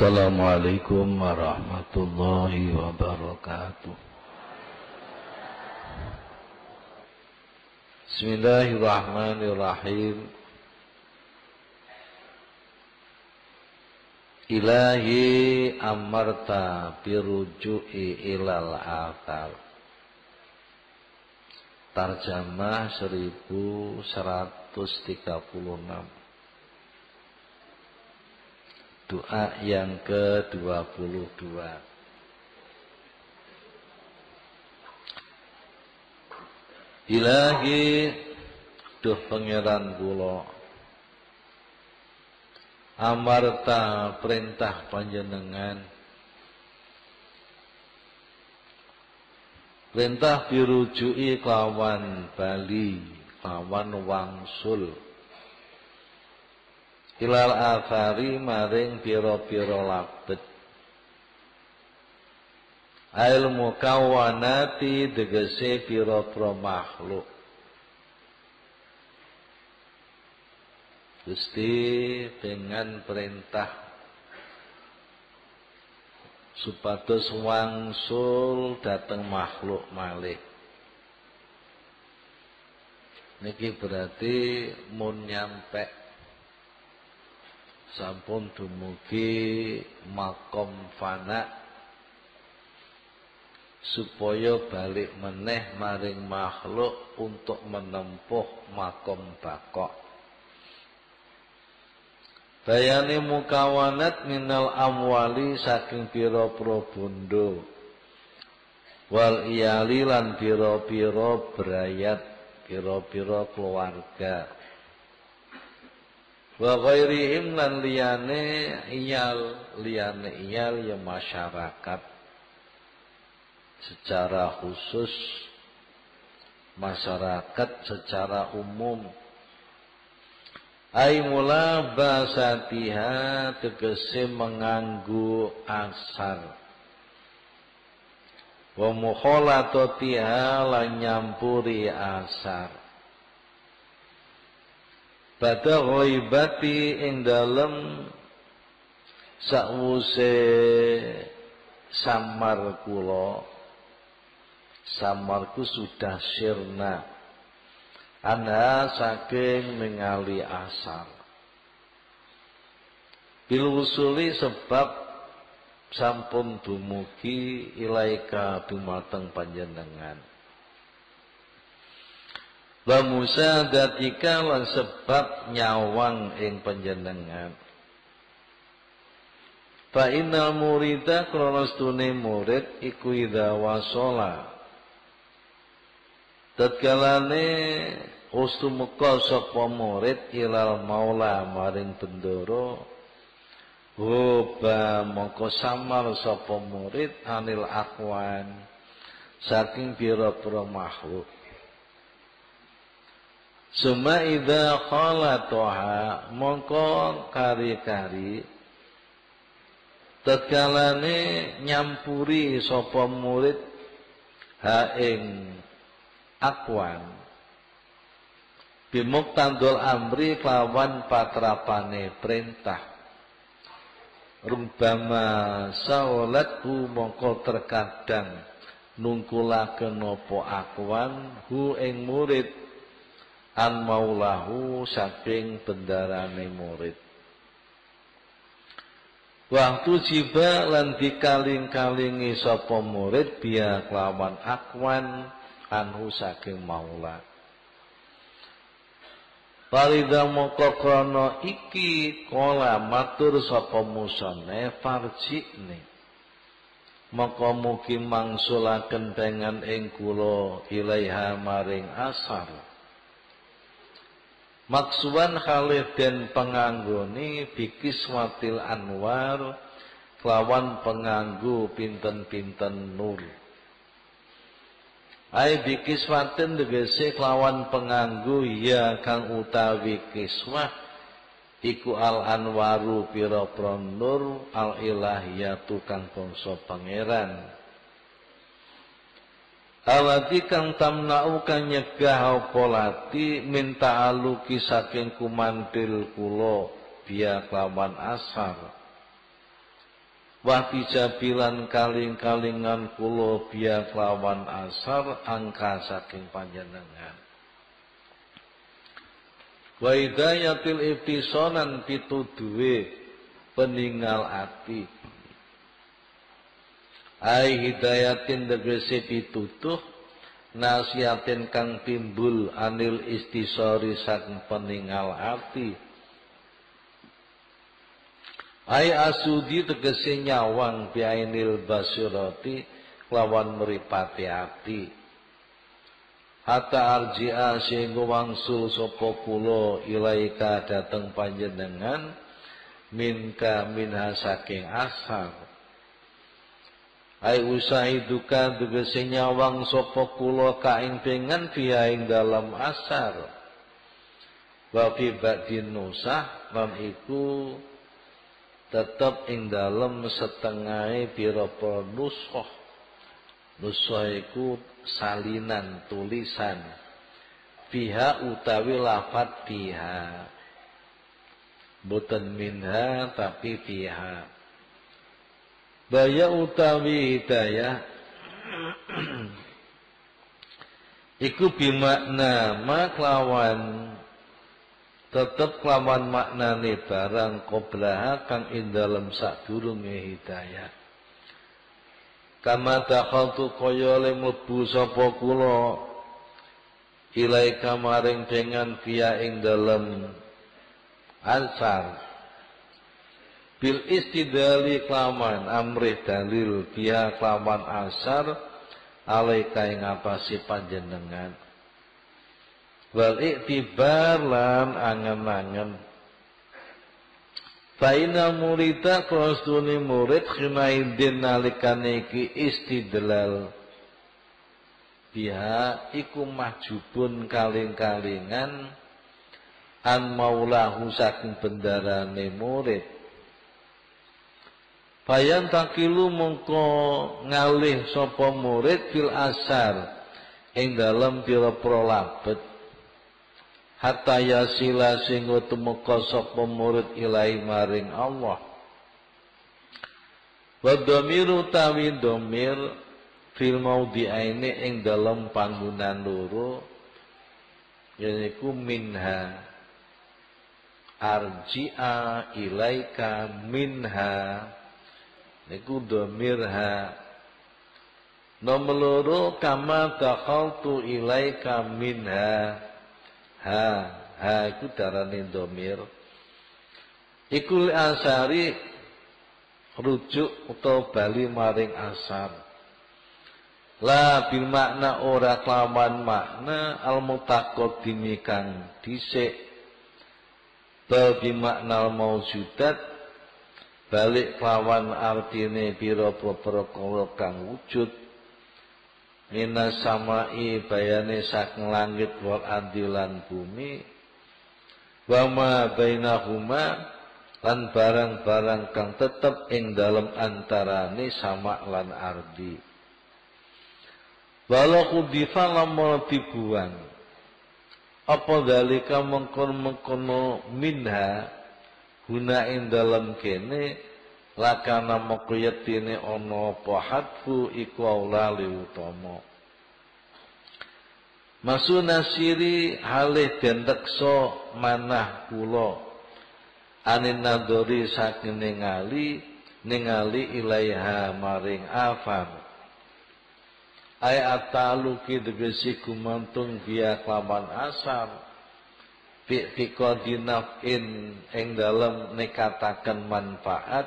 Assalamualaikum warahmatullahi wabarakatuh. Bismillahirrahmanirrahim. Ilahi amarta biruju'i ilal akal. Tarjamah 1136 doa yang ke-22. Ilahi duh pangeran kula amarta perintah panjenengan. Perintah dirujui kawan bali kawan wangsul ilal afari maring pira-pira labet. Ail mukawanati degese pira-pira makhluk. Gusti dengan perintah supados wangsul datang makhluk malih. Niki berarti mun nyampe sampun dumugi makom fana supaya balik meneh maring makhluk untuk menempuh makom bakok. Bayani mukawanat minal amwali saking pira-pira bondo wal iyali lan pira-pira berayat pira-pira keluarga wa ghairihim lan liyane iyal. Liyane iyal ya masyarakat. Secara khusus masyarakat secara umum. Ai mula basatiha tegese menganggu asar. Wa mukhalatatiha lan nyampuri asar Bada ghaibati ing dalem sakwuse samar kula. Samarku sudah sirna. Anha saking mengali asar. Bil usuli sebab sampun dumugi ilaika dumateng panjenengan wa musadatika lan sebab nyawang ing panjenengan. Fa innal murida krana murid iku idza wasala tatkalane ustumeka sapa murid ilal maula maring bendoro Hoba mongko samar sapa murid anil akwan saking pira-pira makhluk Suma idza khalatoha mongko kari-kari tatkalane nyampuri sapa murid ha ing akwan. Bimuktandul amri kelawan patrapane perintah. Rumbama saulatu mongko terkadang nungkulaken apa akwan hu ing murid an maulahu saking bendarane murid Waktu jiba lan dikaling-kalingi sapa murid biya kelawan akwan anhu saking maula. Parida moko krana iki kala matur sapa musane farjine. Maka mugi mangsulaken dengan ing kula ilaiha maring asar. Maksuwan khalif dan penganggoni bikiswatil anwar kelawan penganggu pinten-pinten nur. Ai bikiswatin tegese kelawan penganggu ya kang utawi kiswah iku al anwaru pira nur al ilahiyatu kang bangsa pangeran. Alati kang tamna'u kang nyegah apa lati minta aluki saking kumantil kula biya kelawan asar. Wahdi jabilan kaling-kalingan kulo biya kelawan asar angka saking panjenengan. Wa hidayatil ibtisonan pituduwe peninggal ati. Ai hidayatin tegese pitutuh nasihatin kang timbul anil istisori saking peninggal ati Ai asudi tegese nyawang biainil basirati lawan meripati ati. Hatta arji'a sehingga wangsul sapa kula ilaika dateng panjenengan minka minha saking asar. Ai usahiduka tegese nyawang sapa kula kaing pengen ing dalam asar. Wa fi ba'din nusah lan iku tetap ing dalem setengah pira-pira nuskhah iku salinan tulisan. Fiha utawi lafat fiha boten minha tapi fiha baya utawi hidayah. Iku bimakna maklawan. Tetep kelawan maknane barang qoblaha kang ing dalem sadurunge hidayah. Kama dakhaltu kaya le mlebu sapa kula ilaika maring dengan via ing dalem ansar bil istidali kelaman amrih dalil via kelaman asar alaika ing si panjenengan. Wal iktibar lan angen-angen. Faina murita krostuni murid khimaidin nalikane iki istidlal. Biha iku mahjubun kaling-kalingan an maulahu saking bendarane murid Bayan takilu mongko ngalih sapa murid fil asar ing dalem pira-pira labet. Hatta yasila sehingga tumeka sapa murid ilahi maring Allah. Wa dhamiru tawi dhamir fil maudhi'aini ing dalam panggonan loro yaiku minha. Arji'a ilaika minha niku dhamirha nomor loro kama dakhaltu ilaika minha. Ha ha iku darane domir. Iku asari rujuk utawa bali maring asar. La bil makna ora kelawan makna al mutaqaddimi kang dhisik. Bal bi makna al maujudat balik kelawan artine pira-pira kang wujud. Minas samai bayane saking langit wal adilan bumi. Wa ma bainahuma lan barang-barang kang tetep ing dalem antarane sama lan ardi. Walau kudifa lamun dibuang apa dalika mengkon-mengkono minha guna ing dalem kene lakana maqyatine ana apa hadfu iku aula utama Masu nasiri halih den tekso manah kula. Anin nadori saking ningali ningali ilaiha maring afam ay ataluki degesi kumantung via kelaman asar Fi'tika dinaf'in ing nekatakan manfaat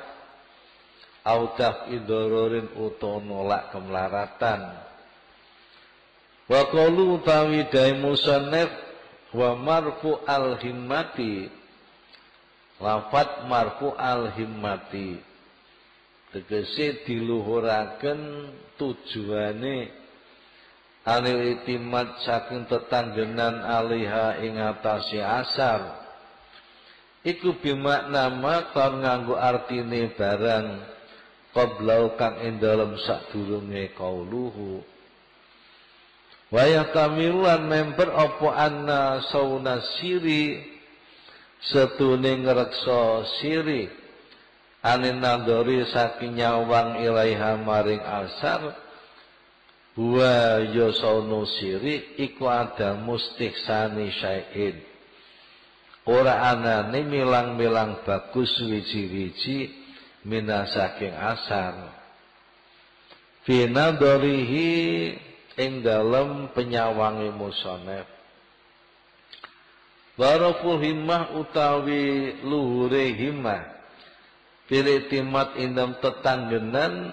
audaf idororin uto nolak kemelaratan wa utawi dai musannif wa marfu al himmati lafat marfu al himmati tegese diluhuraken tujuane anil itimat saking tetanggenan aliha ing atase asar. Iku bimakna makon nganggo artine barang qablau kang ing dalem sadurunge kauluhu. Wa yakamilan member apa anna sauna siri setune ngreksa siri. Anin nadori saking nyawang ilaiha maring asar wa yosono siri iku ada mustihsani syai'in. Ora anane milang-milang bagus wiji-wiji mina saking asar. Fi nadorihi ing dalem penyawangi musonef Baraful himmah utawi luhure himmah. Pilih timat indam tetanggenan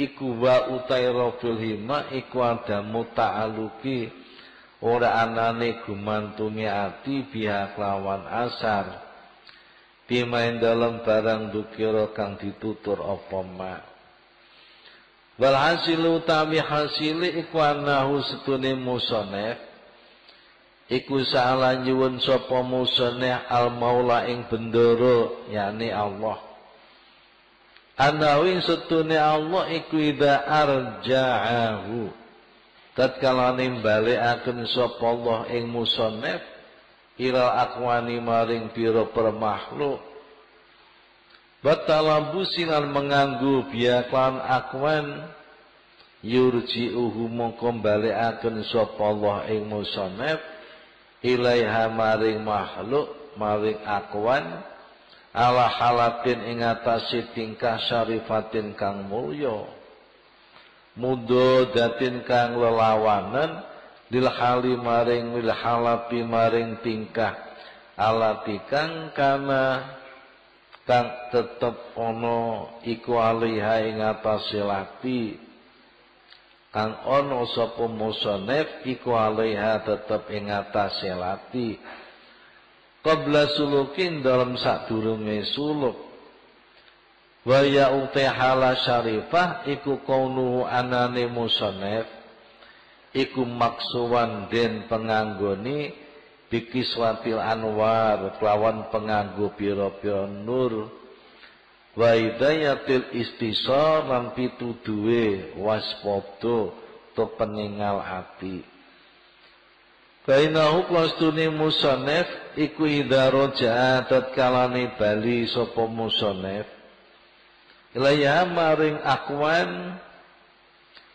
iku wa utai raful himmah iku ada muta'aluki ora anane gumantunge ati biha lawan asar. Pimain dalam barang dukira kang ditutur apa mak Wal utawi hasile iku anahu setune musonef iku salah nyuwun sapa musonef al maula ing bendoro yakni Allah Anawi setune Allah iku ida arja'ahu. Tatkala nimbalekaken sapa Allah ing musonef ila akwani maring pira per makhluk Batala businan menganggu biaklan akwan yurji'uhu mongko balekaken sapa Allah ing musannaf ilaiha maring makhluk maring akwan ala halatin ing atase tingkah syarifatin kang mulya. Datin kang lelawanan lil hali maring lil maring tingkah. Alati kang kana kang tetep ana iku alaiha ing atase lati. Kang ana sapa musannif iku alaiha tetep ing atase lati qabla sulukin dalam sadurunge suluk. Wa ya hala syarifah iku kaunu anane musannif iku maksuwan den penganggoni bikiswatil anwar kelawan penganggo pira-pira nur. Wa hidayatil istisar lan pituduhe waspada to peningal ati Bainahu klastune musonef iku idaro jahat kalane bali sapa musonef. Ilaya maring akwan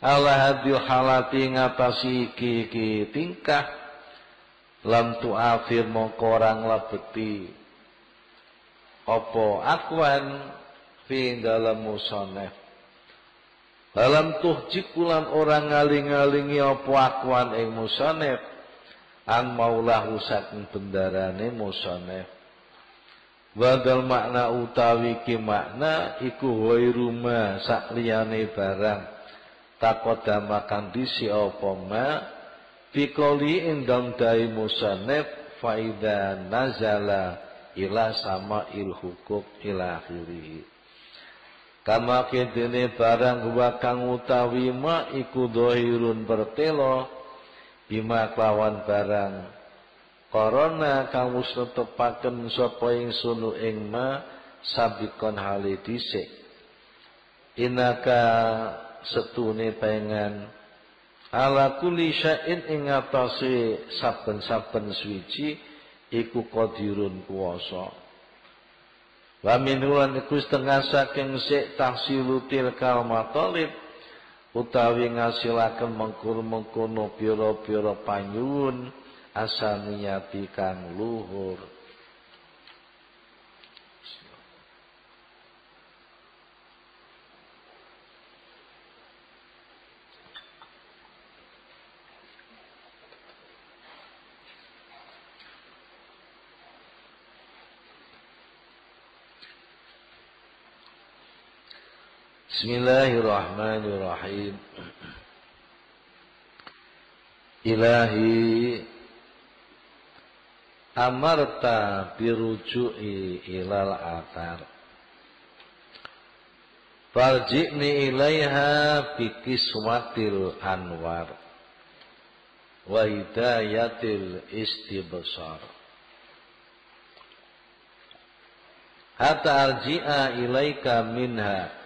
ala hadil halati ngatasi iki tingkah lam tu'afir mongko orang labeti apa akwan fi dalam musonef? Dalam tuh jikulan orang ngaling-ngalingi apa akwan ing musonef an maulahu saking bendarane musonef Wadal makna utawi ki makna iku ma sakliyane barang. Takodamakan disi apa ma Bikoli indang dai musanef faida nazala ila sama il hukuk ila akhiri. Kama kedene barang wa kang utawi ma iku dohirun bertelo bima kelawan barang. Korona kang wis netepaken sapa sunu ing ma sabikon hale dhisik. Inaka setune pengen ala kulli syai'in ing atase saben-saben suci iku qadirun kuwasa. Wa minulan iku setengah saking sik tahsilu tilkal utawi ngasilaken mengkur-mengkono pira-pira panyuwun asaniyati kang luhur Bismillahirrahmanirrahim. Ilahi amarta biruju'i ilal athar. Farji'ni ilaiha bikiswatil anwar wa hidayatil istibsar. Hatta arji'a ilaika minha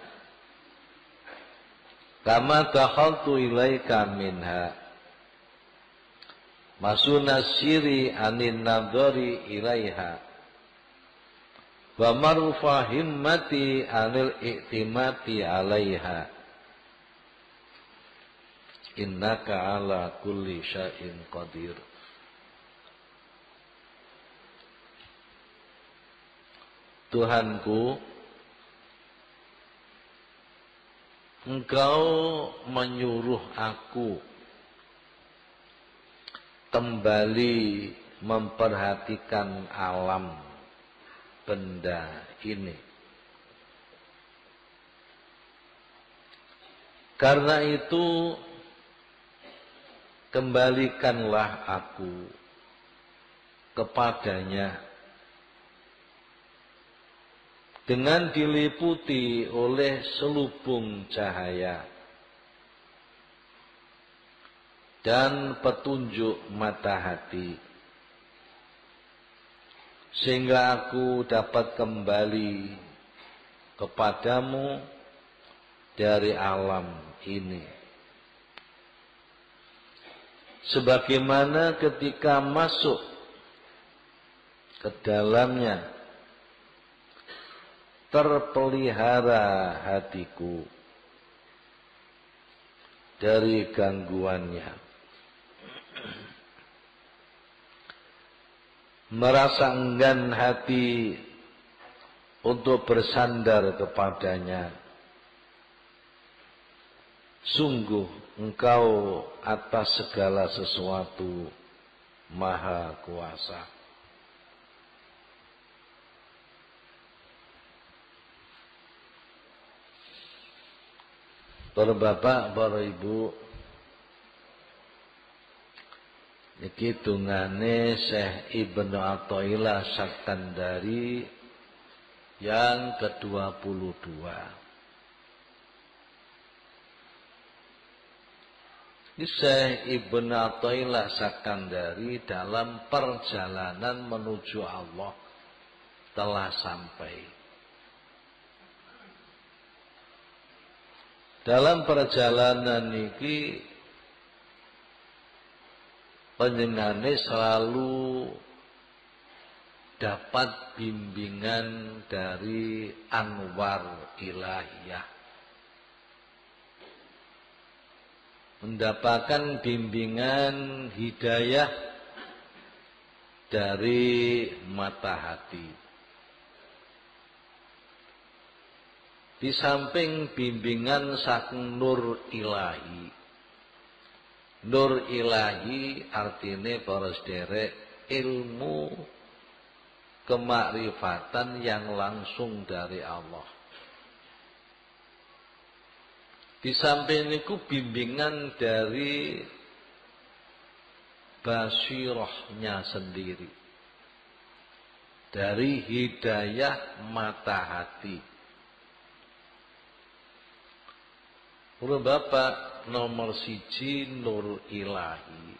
kama dakhaltu ilaika minha. Masuna siri anin nadhari ilaiha. Wa marufa himmati anil iktimati alaiha. Innaka ala kulli syai'in qadir. Tuhanku Engkau menyuruh aku kembali memperhatikan alam benda ini. Karena itu kembalikanlah aku kepadanya dengan diliputi oleh selubung cahaya dan petunjuk mata hati. Sehingga aku dapat kembali kepadamu dari alam ini. Sebagaimana ketika masuk ke dalamnya terpelihara hatiku dari gangguannya. Merasa enggan hati untuk bersandar kepadanya. Sungguh engkau atas segala sesuatu maha kuasa. Para bapak, para ibu Iki tungane Syekh Ibnu Athaillah Sakandari yang ke-22. Ini Syekh Ibnu Athaillah Sakandari dalam perjalanan menuju Allah telah sampai. Dalam perjalanan ini penjenengane selalu dapat bimbingan dari anwar ilahiyah. Mendapatkan bimbingan hidayah dari mata hati. Di samping bimbingan saking nur ilahi. Nur ilahi artinya para sederek ilmu kemakrifatan yang langsung dari Allah. Di samping itu bimbingan dari basirohnya sendiri. Dari hidayah mata hati. Ora bapak nomor siji nur ilahi.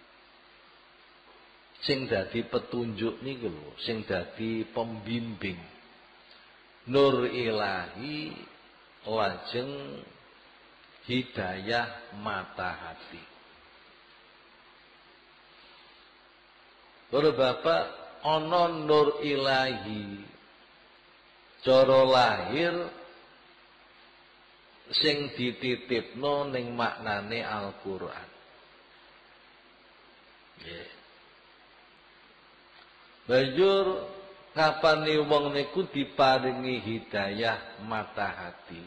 Sing dadi petunjuk niku lho, sing dadi pembimbing. Nur ilahi lajeng hidayah mata hati. Ora bapak ana nur ilahi cara lahir sing dititipno ning maknane Al-Qur'an. Nggih. Banjur kapane wong niku diparingi hidayah mata hati.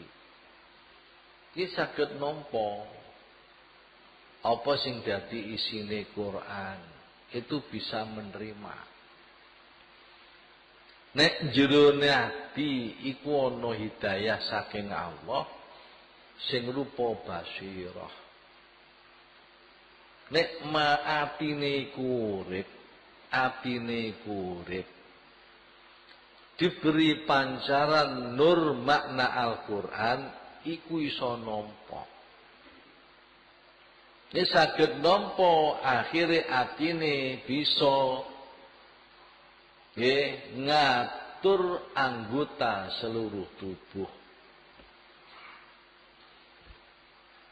Iki saged nampa apa sing dadi isine Quran itu bisa menerima. Nek jerone ati iku ana hidayah saking Allah, sing rupa basirah. Nek ma atine urip atine urip diberi pancaran nur makna Al-Qur'an iku iso nampa. Ini saged nampa akhire atine bisa nggih ngatur anggota seluruh tubuh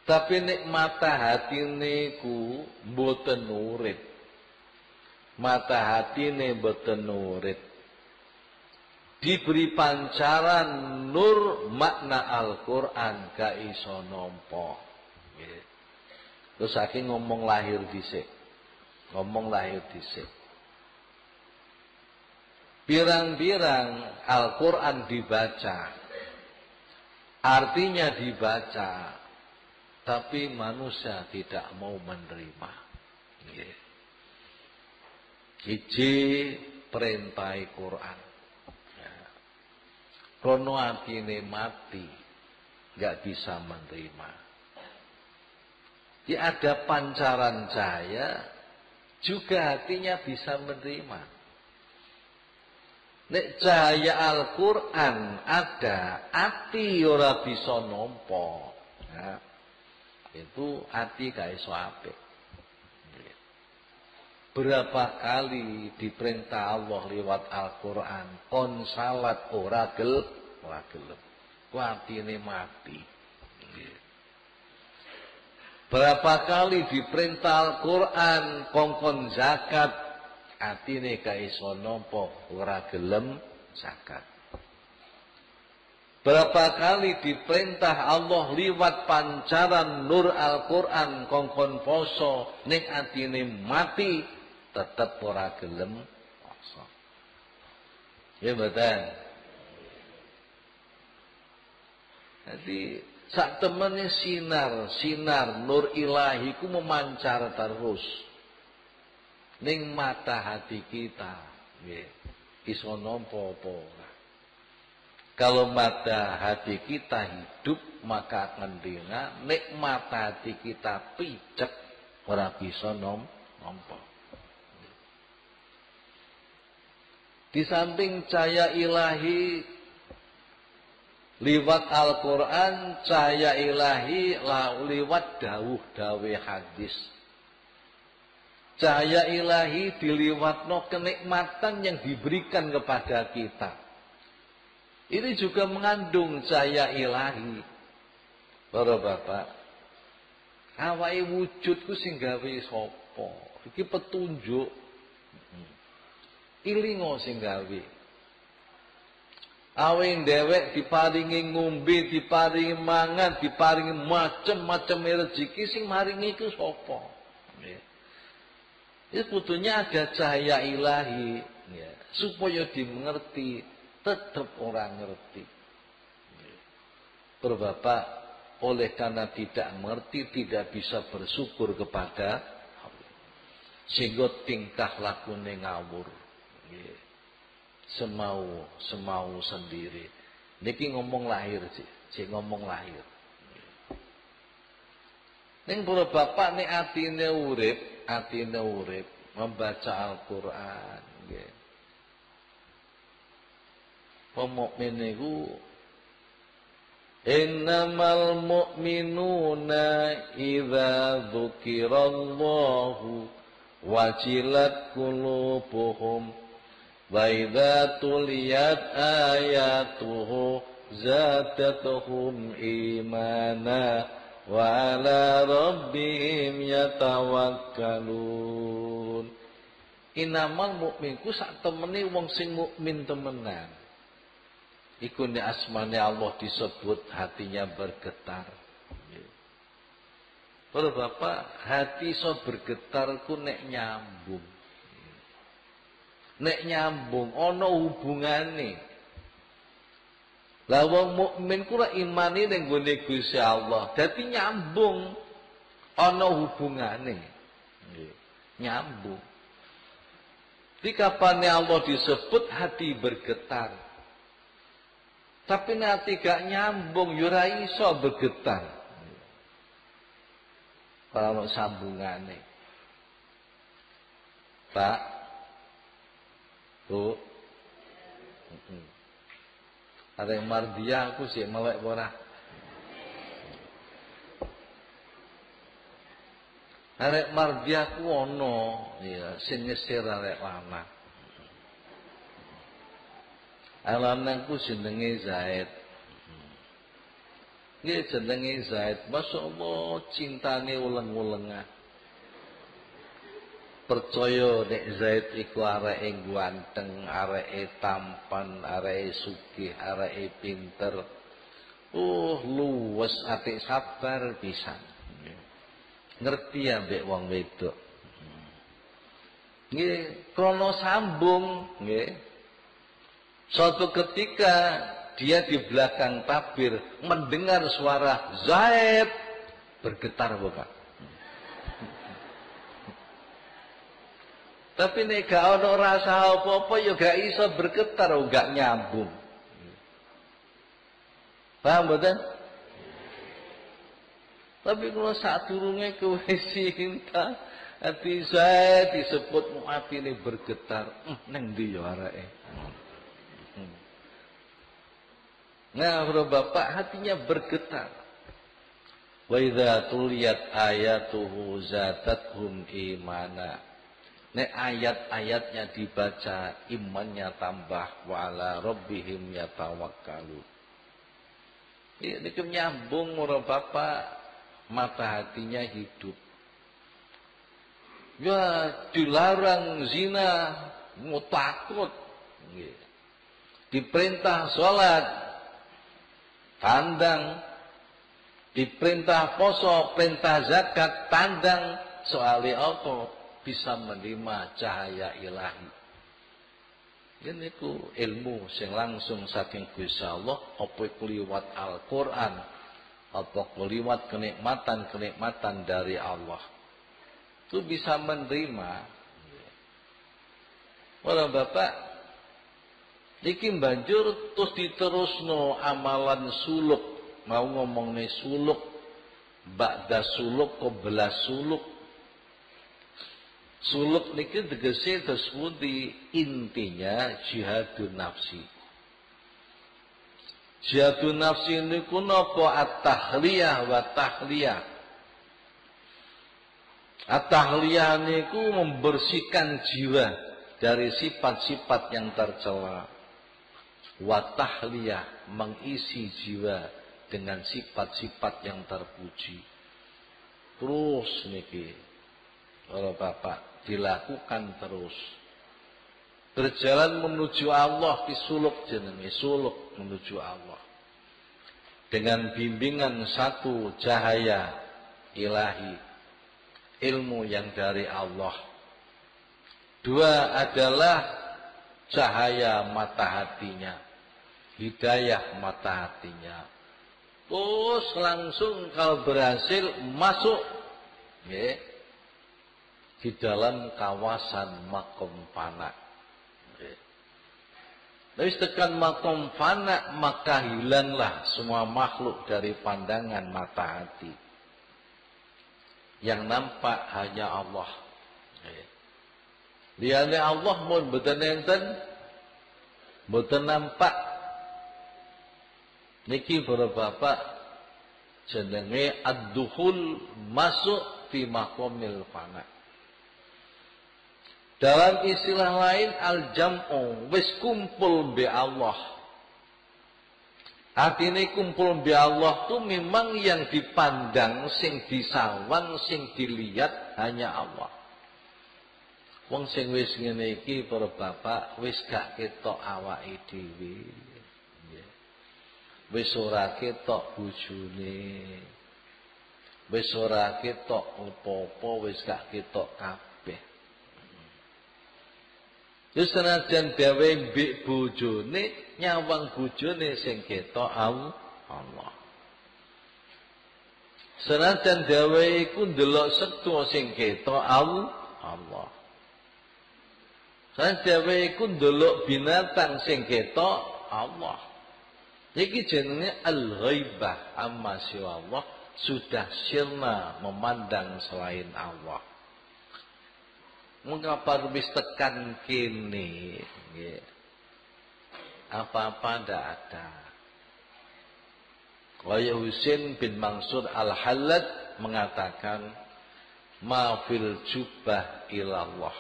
Tapi nek mata hati niku mboten urip. Mata hati ne mboten urip. diberi pancaran nur makna Al-Qur'an ga iso nampa. Terus saking ngomong lahir dhisik. Ngomong lahir dhisik. Pirang-pirang Al-Quran dibaca. Artinya dibaca. Tapi manusia tidak mau menerima. Hiji perintah Quran. Ya. Krono atine mati. Gak bisa menerima. Ya ada pancaran cahaya. Juga hatinya bisa menerima. Nek cahaya Al-Quran ada, hati ora bisa nompo. Ya. Itu hati gak iso apik. Berapa kali diperintah Allah lewat Al-Quran, kon salat ora gel, ora gelem. ini mati. Berapa kali diperintah Al-Quran, kongkon zakat, atine ka iso nampa ora gelem zakat. Berapa kali diperintah Allah liwat pancaran nur Al-Quran kongkon poso ning atine mati tetep ora gelem poso. Ya betul. Jadi sak temennya sinar, sinar nur ilahi ku memancar terus ning mata hati kita nggih iso nampa apa kalau mata hati kita hidup maka nek mata hati kita picek ora bisa nom nampa di samping cahaya ilahi liwat Al-Quran cahaya ilahi liwat dawuh dawe hadis. Cahaya ilahi diliwatno kenikmatan yang diberikan kepada kita. Ini juga mengandung cahaya ilahi. Para bapak, awake wujudku sing gawe sapa? Petunjuk. Ilingo sing gawe. Awe dewek diparingi ngombe, diparingi mangan, diparingi macem-macem rezeki sing maringi iku sapa? Itu butuhnya ada cahaya ilahi ya, supaya dimengerti, tetap orang ngerti. Berbapak oleh karena tidak mengerti tidak bisa bersyukur kepada. Sehingga tingkah lakunya ngawur. Semau, semau sendiri. Niki ngomong lahir sih, sih ngomong lahir. Ning para bapak nek atine urip, atine urip membaca Al-Qur'an nggih. Pemukmin niku Innamal mu'minuna idza dzukirallahu wajilat qulubuhum wa idza tuliyat ayatuhu zadatuhum imana wa ala rabbihim yatawakkalun. Inamal mukminku sak temene wong sing mukmin temenan iku nek asmane Allah disebut hatinya bergetar Para bapak, hati so bergetar ku nek nyambung. Nek nyambung, ono hubungane lah wong mukmin ku imane ning gone Gusti Allah. Dadi nyambung ana hubungane. Nyambung. Di Allah disebut hati bergetar. Tapi nanti gak nyambung, yura ya iso bergetar. Kalau sambungane. Pak. Bu. Ada yang mardia aku sih melek ora. Arek mardia ku ono, ya sing nyesir arek lanang. Alanangku jenenge Zaid. Nggih jenenge Zaid, masyaallah cintane uleng-ulengan. percaya nek Zaid iku areke ganteng, areke tampan, areke sugih, areke pinter. Oh, luwes atik sabar pisan. Ngerti ya mbek wong wedok. Nggih, krono sambung, nggih. Suatu ketika dia di belakang tabir mendengar suara Zaid bergetar bukan? Tapi nek gak ono rasa apa-apa ya gak iso bergetar, oh, gak nyambung. Paham betul? Tapi kalau saat turunnya ke cinta, hati saya disebut hati ini bergetar. Hmm, neng di ya arake. Hmm. Nah, bro bapak hatinya bergetar. Wa idza tuliyat ayatuhu zatathum imana. Nek ayat-ayatnya dibaca imannya tambah wa ala rabbihim yatawakkalu. Ini nyambung murah bapak mata hatinya hidup. Ya dilarang zina, mau takut. Diperintah sholat, tandang. Diperintah poso, perintah zakat, tandang. Soalnya apa? bisa menerima cahaya ilahi. Ini ku ilmu sing langsung saking Gusti Allah apa liwat Al-Qur'an apa liwat kenikmatan-kenikmatan dari Allah. Itu bisa menerima. Wala Bapak Iki banjur terus diterusno amalan suluk. Mau ngomong nih suluk. Ba'da suluk kok belas suluk Suluk niki tegese di intinya jihadun nafsi. Jihadun nafsi niku napa at-tahliyah wa tahliyah. At-tahliyah niku membersihkan jiwa dari sifat-sifat yang tercela. Wa tahliyah mengisi jiwa dengan sifat-sifat yang terpuji. Terus niki, kalau Bapak dilakukan terus. Berjalan menuju Allah di suluk jenenge suluk menuju Allah. Dengan bimbingan satu cahaya ilahi, ilmu yang dari Allah. Dua adalah cahaya mata hatinya, hidayah mata hatinya. Terus langsung kalau berhasil masuk, ya, di dalam kawasan makom fana. Tapi tekan makom fana maka hilanglah semua makhluk dari pandangan mata hati. Yang nampak hanya Allah. Lihatnya Allah mau betul enten, betul nampak. Niki para bapak jenenge ad-dukhul masuk di makomil fana. Dalam istilah lain al-jam'u wis kumpul be Allah. Artinya kumpul be Allah tu memang yang dipandang, sing disawan, sing dilihat hanya Allah. Wong sing wis ngene iki para bapak wis gak ketok awake dhewe. Wis ora ketok bojone. Wis ora ketok apa-apa, wis gak ketok kabeh. Terus senajan gawe mbek bojone nyawang bojone sing ketok Allah. Senajan gawe iku ndelok setu sing ketok Allah. Senajan gawe iku ndelok binatang sing ketok Allah. Iki jenenge al-ghaibah. Amma Allah sudah sirna memandang selain Allah. Mengapa wis tekan kini apa-apa ndak ada. Kaya Husin bin Mansur Al-Halad mengatakan mafil jubah ilallah.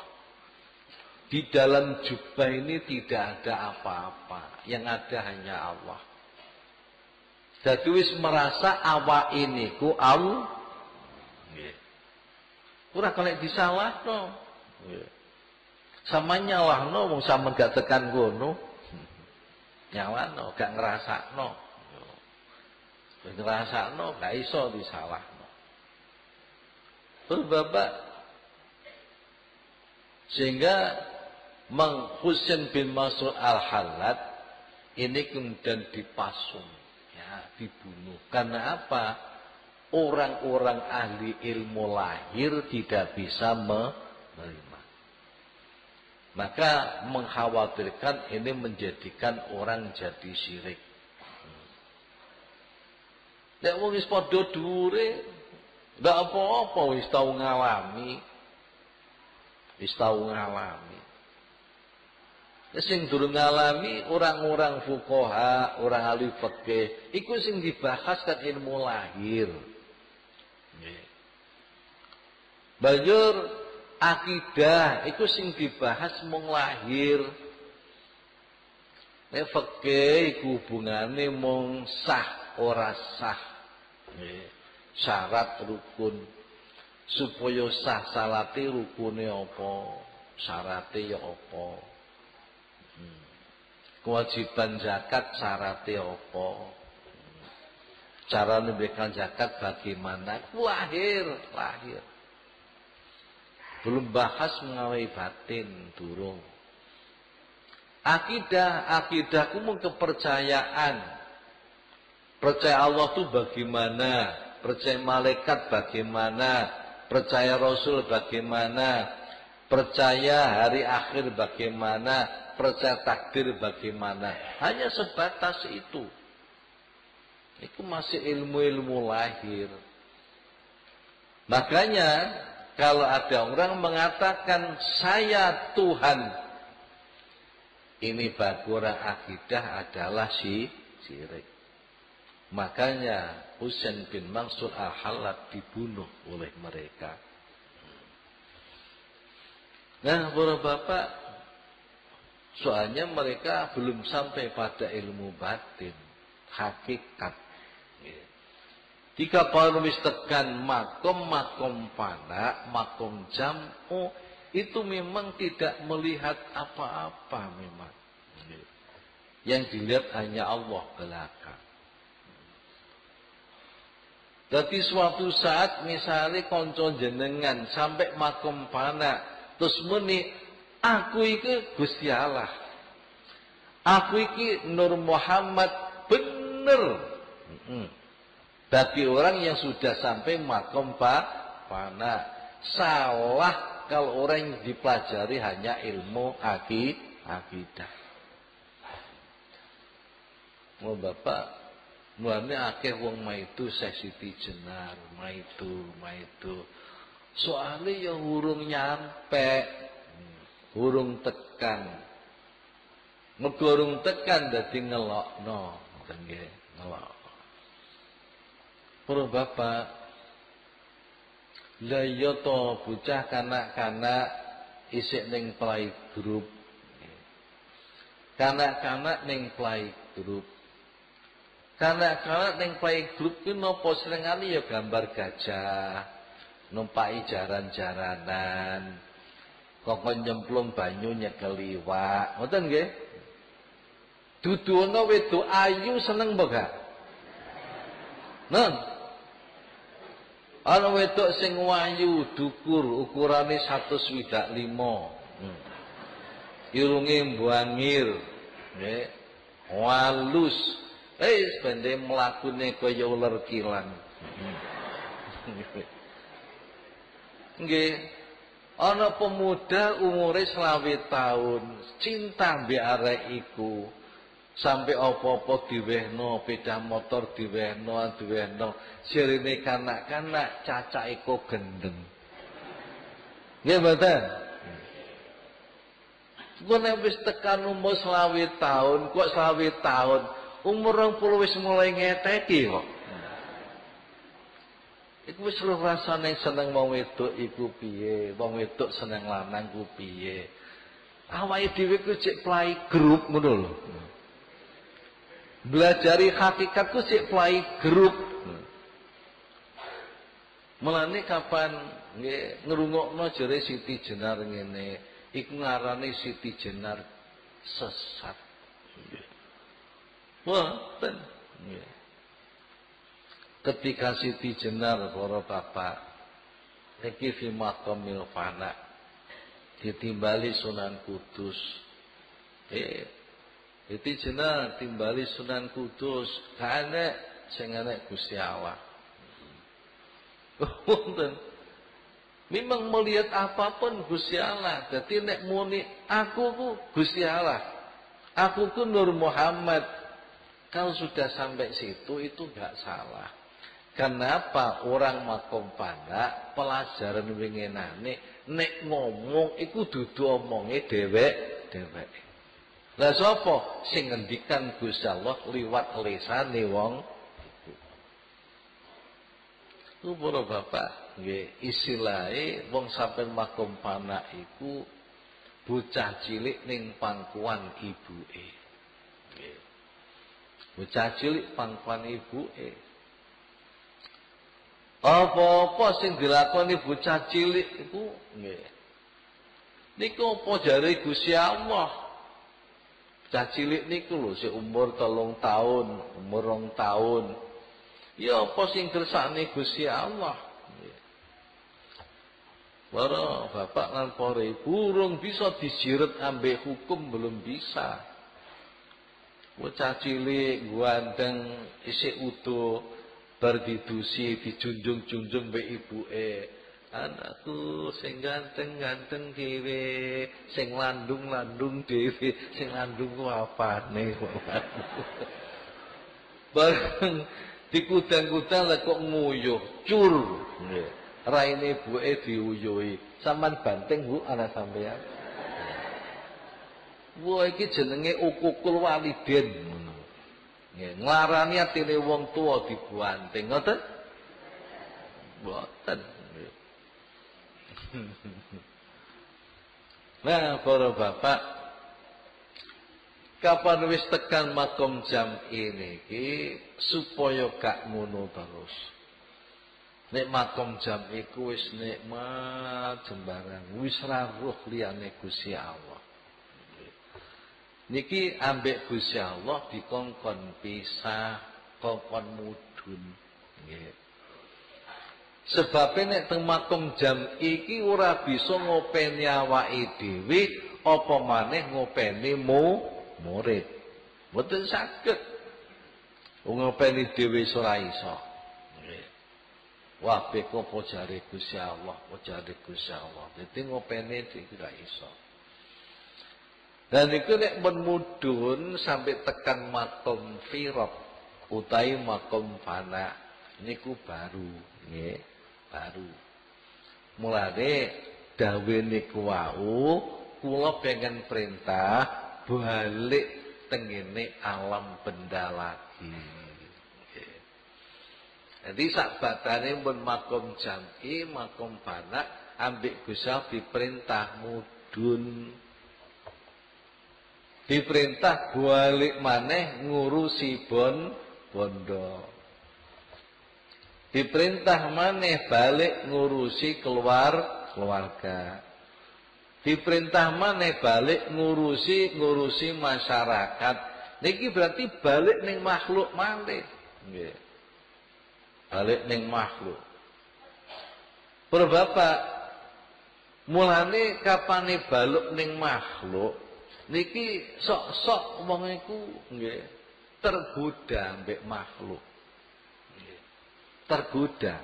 Di dalam jubah ini tidak ada apa-apa. Yang ada hanya Allah jadi wis merasa awak ini ku Allah Ora kena disalah no. Sama nyalahno wong sama gak tekan kono. Nyalahno, gak ngrasakno. Ngrasakno gak iso disalahno. Terus Bapak sehingga Mang bin Mas'ud al-Halat ini kemudian dipasung, dibunuh. Karena apa? Orang-orang ahli ilmu lahir tidak bisa menerima. Maka mengkhawatirkan ini menjadikan orang jadi syirik. Nek wong wis padha dhuwure, apa-apa wis tau ngalami. Wis tau ngalami. Sing durung ngalami orang-orang fukoha, orang ahli fikih, iku sing dibahas kan ilmu lahir. Banjur akidah iku sing dibahas mung lahir. Nek fikih iku hubungane mung sah ora sah. Syarat rukun supaya sah salate rukune apa, syarate ya apa. Kewajiban zakat syaratnya apa? Cara memberikan zakat bagaimana? Lahir, lahir. Belum bahas mengawai batin, durung. Akidah, akidahku mau kepercayaan. Percaya Allah itu bagaimana? Percaya malaikat bagaimana? Percaya Rasul bagaimana? Percaya hari akhir bagaimana? Percaya takdir bagaimana. Hanya sebatas itu. Itu masih ilmu-ilmu lahir. Makanya kalau ada orang mengatakan saya Tuhan. Ini bagora akidah adalah si syirik. Makanya Husain bin Mansur al-Halat dibunuh oleh mereka. Nah, para bapak, Soalnya mereka belum sampai pada ilmu batin, hakikat. Jika wis tekan makom, makom pada, makom jamu, itu memang tidak melihat apa-apa memang. Yang dilihat hanya Allah belakang. Jadi suatu saat misalnya konco jenengan sampai makom pana, terus muni Aku iki Gusti Allah. Aku iki Nur Muhammad bener. Bagi orang yang sudah sampai makom fana. Salah kalau orang yang dipelajari hanya ilmu akidah. Mau bapak Mulane akeh wong maitu sesiti jenar, maitu, maitu. Soalnya yang urung nyampe, Hurung tekan. Mergo urung tekan dadi ngelokno, ngoten nggih, ngelok. Para bapak, la iya bocah kanak-kanak isik ning play group. Kanak-kanak ning play group. Kanak-kanak ning play group ku napa senengane ya gambar gajah, numpaki jaran-jaranan, Kok nyemplung banyu nyekel iwak. Ngoten nggih? Dudono wedok ayu seneng mbok gak? Nun. Ana wedok sing wayu dukur ukurane 125. Hmm. Irunge mbangir. Nggih. Walus. Eh bende mlakune kaya ular kilan. Hmm. Ana pemuda umure selawe tahun, cinta mbek arek iku. Sampai apa-apa diwehno, beda motor diwehno, diwehno. Sirine kanak-kanak cacake kok gendeng. Nggih mboten? Kok tekan umur selawe tahun, kok selawe tahun, umur 20 wis mulai ngeteki kok. Iku wis luwih rasane seneng wong wedok iku piye, wong wedok seneng lanang ku piye. Awake dhewe ku cek play grup ngono lho. Belajari hakikat ku cek play grup. Mulane kapan nggih ngrungokno jere Siti Jenar ngene, iku ngarane Siti Jenar sesat. Nggih. Wonten nggih. Ketika Siti Jenar para bapak niki fi maqamil fana ditimbali Sunan Kudus. Eh, Siti Jenar timbali Sunan Kudus, kane sing enek Gusti Allah. Wonten. Memang melihat apa pun Gusti Allah. Jadi nek muni aku ku Gusti Allah. Aku ku Nur Muhammad. Kalau sudah sampai situ itu enggak salah. Kenapa orang makom pada pelajaran winginane nek ngomong iku dudu omonge dhewek dhewek. Lah sapa sing ngendikan Gusti Allah liwat lisane wong Ku para bapak, nggih, wong sampeyan makom panak iku bocah cilik ning pangkuan ibuke. Nggih. Bocah cilik pangkuan ibuke. Apa-apa sing dilakoni bocah cilik iku nggih. Niku apa jare Gusti Allah? Bocah cilik niku lho sik umur telung tahun, umur rong tahun. Ya apa sing kersane Gusti Allah. Para bapak lan para ibu urung bisa dijiret ambek hukum belum bisa. Bocah cilik gandeng isih utuh bar didusi dijunjung-junjung mbek ibuke. Anakku sing ganteng-ganteng dhewe, sing landung-landung dhewe, sing landung ku apane kok. Bareng Dikudang-kudang lah kok nguyuh, cur. Nggih. Raine buke diuyuhi. Saman banteng Bu anak sampean. Wah iki jenenge ukukul walidin ngono. Nggih, nglarani atine wong tuwa dibuanting, ngoten? Mboten. Nah, para bapak Kapan wis tekan makom jam ini ki supaya gak ngono terus. Nek makom jam iku wis nikmat jembarang, wis ra roh liyane Gusti Allah. Niki ambek Gusti Allah dikongkon pisah, kongkon mudun. Nggih. Sebab nek teng makom jam iki ora bisa ngopeni awake dhewe apa maneh ngopeni mu murid. Mboten saged. Ngopeni dhewe ora iso. Nggih. Wah, beko apa jare Gusti Allah, apa jare Gusti Allah. Dadi ngopeni iki ora iso. Dan itu nek menmudun sampai tekan makom firab utai makom fana niku baru nggih baru mulane dawe niku wau kula pengen perintah balik tengene alam benda lagi. Jadi sak badane pun makom jam'i, makom banak, ambik gusah diperintah mudun. Diperintah balik maneh ngurusi bon bondo. Diperintah maneh balik ngurusi keluar keluarga. Diperintah mana balik ngurusi ngurusi masyarakat. Niki berarti balik ning makhluk mana? Nggih. Balik ning makhluk. Para bapak, mulane kapane balik ning makhluk niki sok-sok wong nggih tergoda mbek makhluk. Tergoda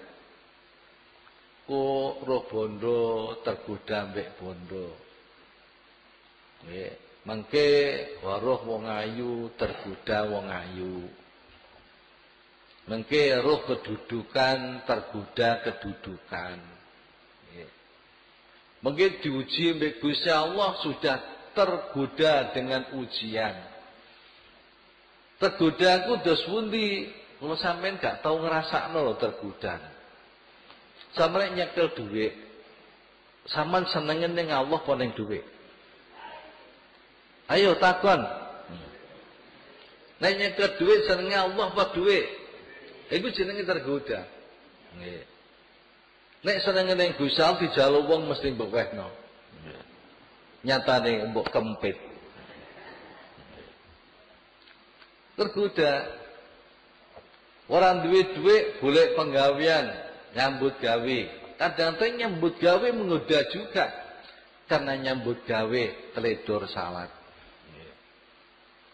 ku roh bondo tergoda mbek bondo. Nggih, mengke waruh wong ayu tergoda wong ayu. Mengke roh kedudukan tergoda kedudukan. Mengke diuji mbek Gusti Allah sudah tergoda dengan ujian. Tergoda ku dos pundi? Kalau sampean gak tau ngrasakno lho tergoda. Sampai nyekel duit. Saman senengin ning Allah apa duit? Ayo takon. Nek nyekel duit senengnya Allah apa duit? Iku jenenge tergoda. Nggih. Nek seneng ning Gusti Allah dijaluk wong mesti mbok wehno. Nyatane mbok kempit. Tergoda. Orang duit-duit boleh penggawean, nyambut gawe. Kadang-kadang nyambut gawe menggoda juga. Karena nyambut gawe teledor salat.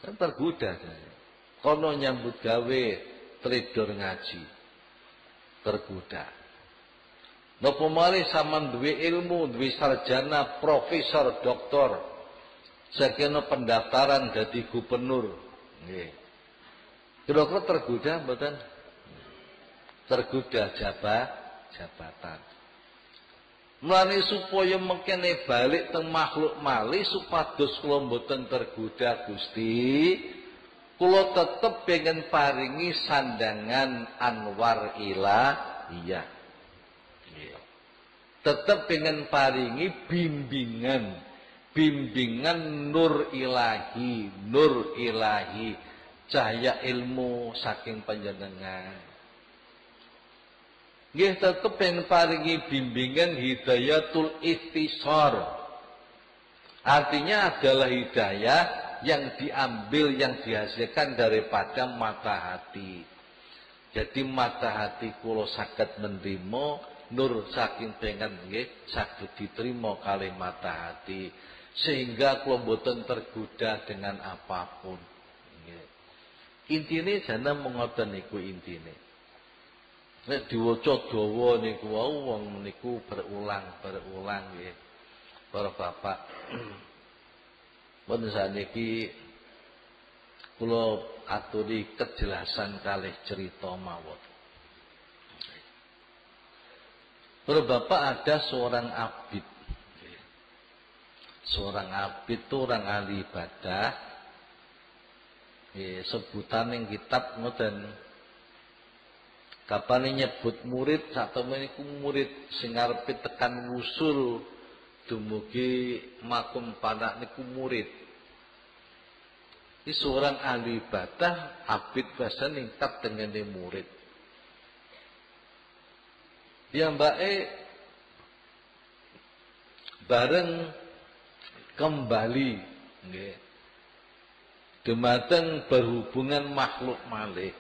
Kan tergoda. Kono nyambut gawe teledor ngaji. Tergoda. Napa malih sampean duwe ilmu, duwe sarjana, profesor, doktor. Sakjane pendaftaran jadi gubernur. Nggih. Kira-kira tergoda mboten? Tergoda jabat jabatan. Mulane supaya mengkene balik teng makhluk malih supados kula mboten tergoda Gusti, kula tetep pengen paringi sandangan anwar ilahiyah tetap pengen paringi bimbingan. Bimbingan nur ilahi nur ilahi. Cahaya ilmu saking panjenengan. Nggih tetep pengen paringi bimbingan hidayatul istisar artinya adalah hidayah yang diambil yang dihasilkan daripada mata hati. Jadi mata hati kulo sakit menerima nur saking pengen nggih saged diterima kalih mata hati sehingga kula tergoda dengan apa pun. Nggih. Intine jana mengoten niku intine. Nek diwaca dawa niku wau wong niku berulang berulang nggih. Para bapak pun saniki kula aturi kejelasan kalih cerita mawon Bapak ada seorang abid. Seorang abid itu orang ahli ibadah. Eh, sebutan yang kitab. Kapan nyebut murid satu meniku murid sing arepe tekan wusul dumugi makum panak niku murid. Ini seorang ahli ibadah, abid bahasa ningkat dengan murid baik bareng kembali nggih dumateng berhubungan makhluk malik.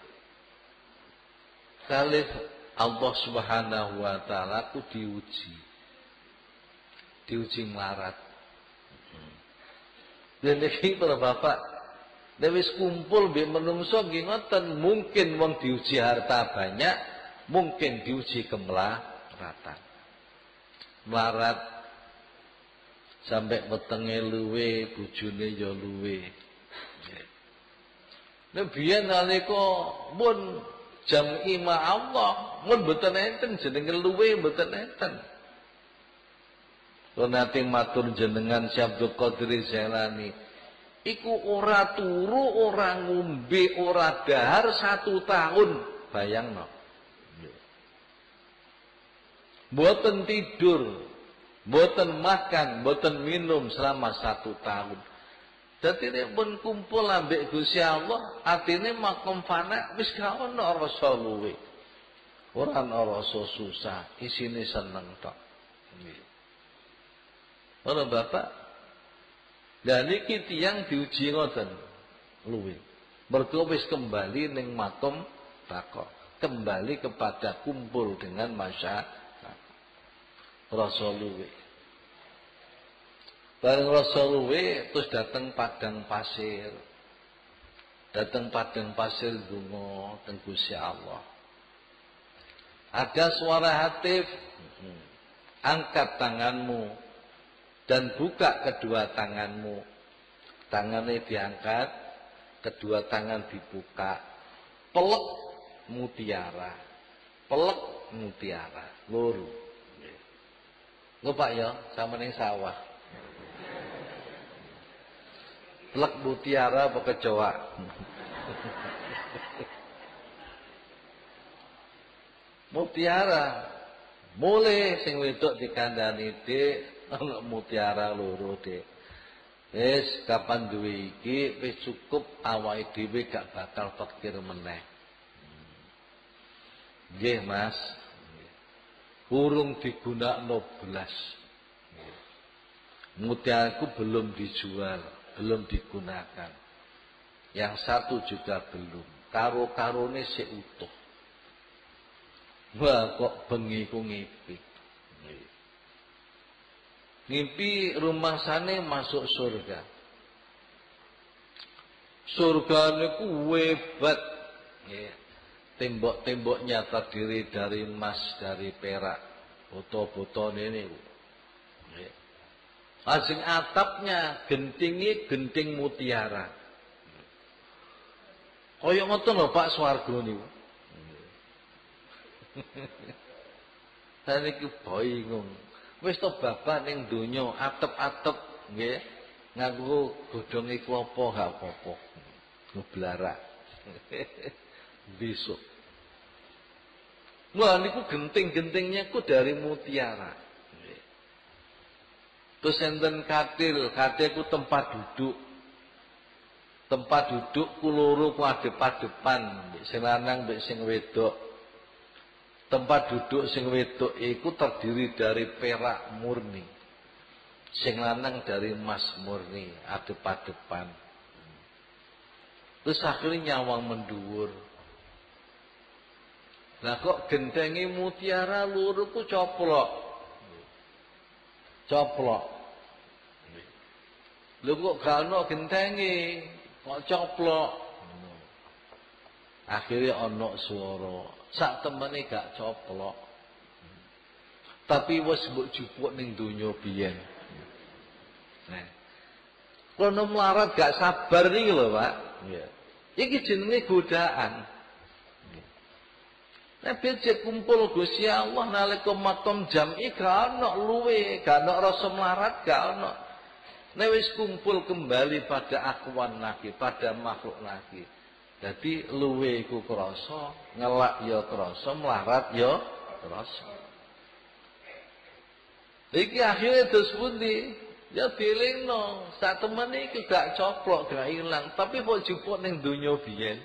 Kali Allah Subhanahu wa taala ku diuji diuji melarat. Dan ini para bapak Dewis kumpul bi menungso nggih mungkin wong diuji harta banyak mungkin diuji kemelaratan. Melarat sampai wetenge luwe, bojone ya luwe. Nek biyen nalika mun jam ima Allah, mun mboten enten jenenge luwe mboten enten. Kula nate matur jenengan Syabdul Qadir Jailani, iku ora turu, ora ngombe, ora dahar satu tahun. Bayangno. Boten tidur, boten makan, boten minum selama satu tahun. Dadi nek pun kumpul ambek Gusti Allah, atine makom fana wis gak ono rasa luwe. Ora rasa susah, isine seneng tok. Nggih. Ora Bapak. Dan iki tiyang diuji ngoten luwe. Mergo kembali ning makom takok, kembali kepada kumpul dengan masyarakat rasa luwe. Bareng rasa luwe terus datang padang pasir. Datang padang pasir dungo teng Gusti Allah. Ada suara hatif, hmm. angkat tanganmu dan buka kedua tanganmu. Tangannya diangkat, kedua tangan dibuka. Pelek mutiara. Pelek mutiara. Lupa ya, sama ning sawah. Lek mutiara apa kecoa? mutiara. Mulai sing wedok dikandani Dik, ana mutiara loro Dik. Wis kapan duwe iki wis cukup awake dhewe gak bakal pikir meneh. Nggih, Mas. Urung digunakno belas. Mutiaraku belum dijual, belum digunakan. Yang satu juga belum. Karo-karone seutuh. Wah kok bengi ku ngipi. Ngimpi rumah sana masuk surga. Surga niku webat. Tembok-temboknya terdiri dari emas, dari perak. Foto-foto ini. Asing atapnya gentingi genting mutiara. Kaya ngoten lho Pak swarga niku. Saniki bingung. Wis to bapak ning donya atep-atep nggih nganggo godhong iku apa gak apa-apa. Ngeblarak. Besok. Wah niku genting-gentingnya ku dari mutiara. Terus enten katil, katil ku tempat duduk. Tempat duduk ku loro ku adep-adepan, sing lanang mbek sing wedok. Tempat duduk sing wedok iku terdiri dari perak murni. Sing lanang dari emas murni, adep-adepan. Terus akhirnya nyawang menduwur. Lah kok gentengi mutiara loro ku coplok. Coplok. Lho kok gak gentengi, kok coplok. Akhirnya ana swara, sak temene gak coplok. Tapi wis mbok jupuk ning donya biyen. Nah. Kono melarat gak sabar iki lho, Pak. Iya. Iki jenenge godaan. Nek becik kumpul Gusti Allah nalika matom jami gak ana luwe, gak ana rasa melarat, gak ana. Nek wis kumpul kembali pada akuan lagi, pada makhluk lagi. Jadi luwe iku krasa, ngelak ya krasa, melarat ya krasa. Iki akhirnya terus pundi? Ya dilingno, sak temene iki gak coplok, gak ilang, tapi kok jupuk ning donya biyen.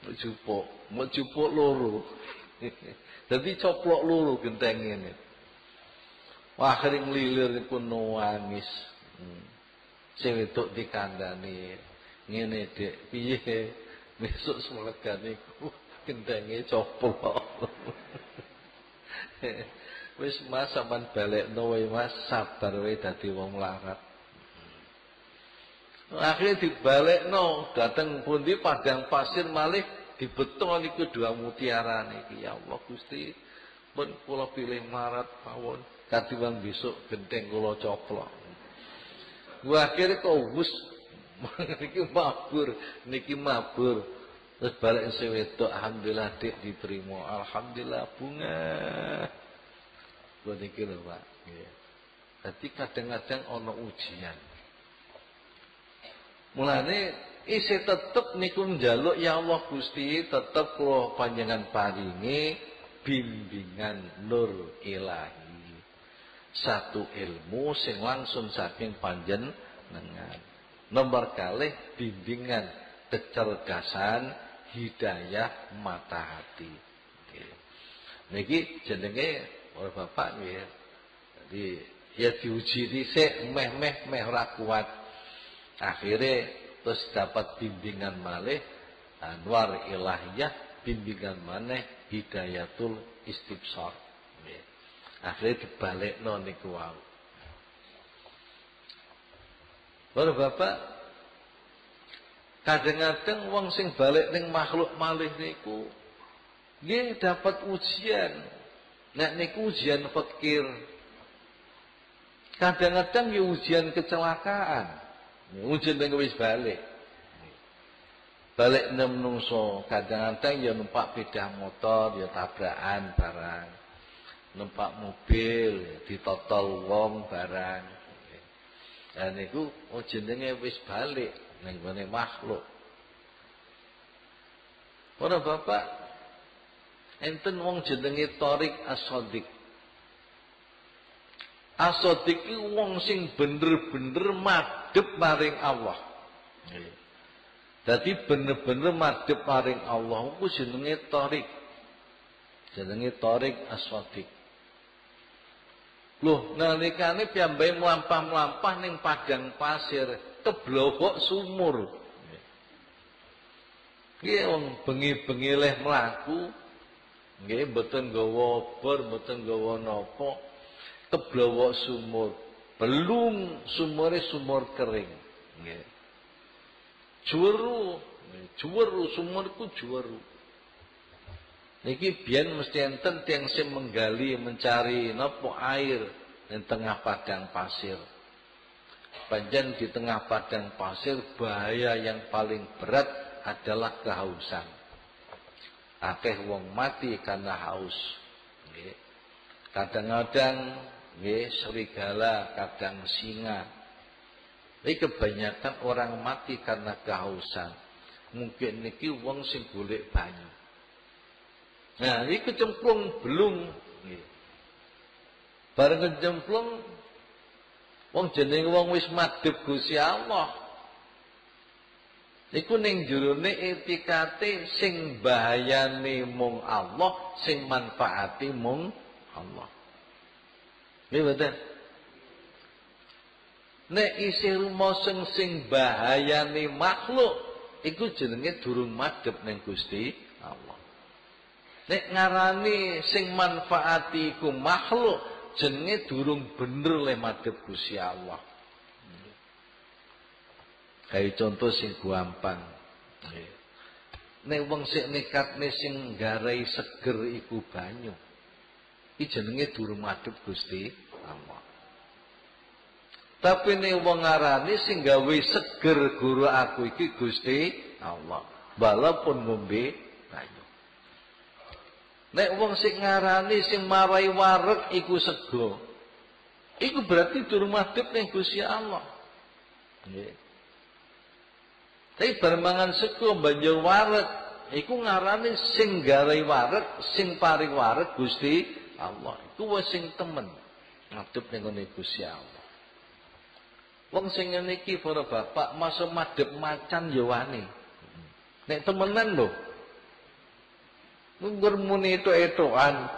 Mau jupuk, mau jupuk loro. Coplok loro genteng ngene. Wah, akhirnya ngelilir pun nangis. Hmm. Sing wedok dikandani, ngene Dek, piye besok sumlegane ku gendenge coplok. Wis Mas sampean balekno wae Mas, sabar wae dadi wong larat. Akhirnya dibalekno, dateng pundi padang pasir malih dibetung niku dua mutiara niki. Ya Allah Gusti, pun kula pilih marat pawon katimbang besok genteng kula coplok. Gua akhirnya kok wus niki mabur, niki mabur. Terus balik sewedok alhamdulillah dik diterima. Alhamdulillah bunga. Gua niki lho, Pak. Nggih. Dadi kadang-kadang ana ujian. Mulane isi tetep niku njaluk ya Allah Gusti tetep kula panjenengan paringi bimbingan nur ilahi satu ilmu sing langsung saking panjenengan. Nomor kalih bimbingan kecerdasan hidayah mata hati. Niki jenenge oleh Bapak nggih. Jadi ya diuji dhisik meh-meh meh ora kuat. Akhirnya terus dapat bimbingan malih anwar ilahiyah bimbingan maneh hidayatul istibsar. Nggih. Akhirnya dibalekno niku wau. Baru Bapak kadang-kadang wong sing balik ning makhluk malih niku nggih dapat ujian. Nek niku ujian fakir. Kadang-kadang ya ujian kecelakaan. Ujian ning wis balik. Balik menungso, kadang-kadang ya numpak sepeda motor, ya tabrakan barang. Numpak mobil ditotol wong barang. Dan niku oh jenenge wis balik ning makhluk. Ora Bapak enten wong jenenge Torik Asodik iki wong sing bener-bener madhep maring Allah Jadi bener-bener madhep maring Allah ku jenenge Torik Jenenge Torik Aswadik. Loh, nalikane piyambake mlampah-mlampah ning padang pasir, keblowok sumur. Nggih wong bengi-bengi leh mlaku, nggih mboten nggawa obor, mboten nggawa napa, keblowok sumur. Belum sumure sumur kering. Nggih. Juweru, juweru sumurku juweru. Niki biyen mesti enten tiang sing menggali mencari nopo air di tengah padang pasir. Panjang di tengah padang pasir bahaya yang paling berat adalah kehausan. Akeh wong mati karena haus. Kadang-kadang nggih serigala, kadang singa. Ini kebanyakan orang mati karena kehausan. Mungkin niki wong sing golek banyu. Nah, ini kecemplung belum. Bareng kecemplung wong jeneng wong wis madhep Gusti Allah. Iku ning jerone etikate sing bahayane mung Allah, sing manfaati mung Allah. Nggih betul. Nek isih rumoseng sing bahayane makhluk, iku jenenge durung madhep ning Gusti Allah. Nek ngarani sing manfaati iku makhluk, jenenge durung bener le madhep Gusti Allah. Kayak contoh sing gampang. Nek wong sik nekatne sing garai seger iku banyu. Iki jenenge durung madhep Gusti Allah. Tapi nek wong ngarani sing gawe seger guru aku iki Gusti Allah. Walaupun ngombe Nek wong sing ngarani sing marai wareg iku sego. Iku berarti durung madhep ning Gusti Allah. Nggih. Tapi barmangan sego banjur wareg iku ngarani sing garai wareg, sing paring wareg Gusti Allah. Iku wis sing temen madhep ning Gusti Allah. Wong sing ngene iki para bapak masuk madhep macan ya wani. Nek temenan lho, Bermuni itu etoan.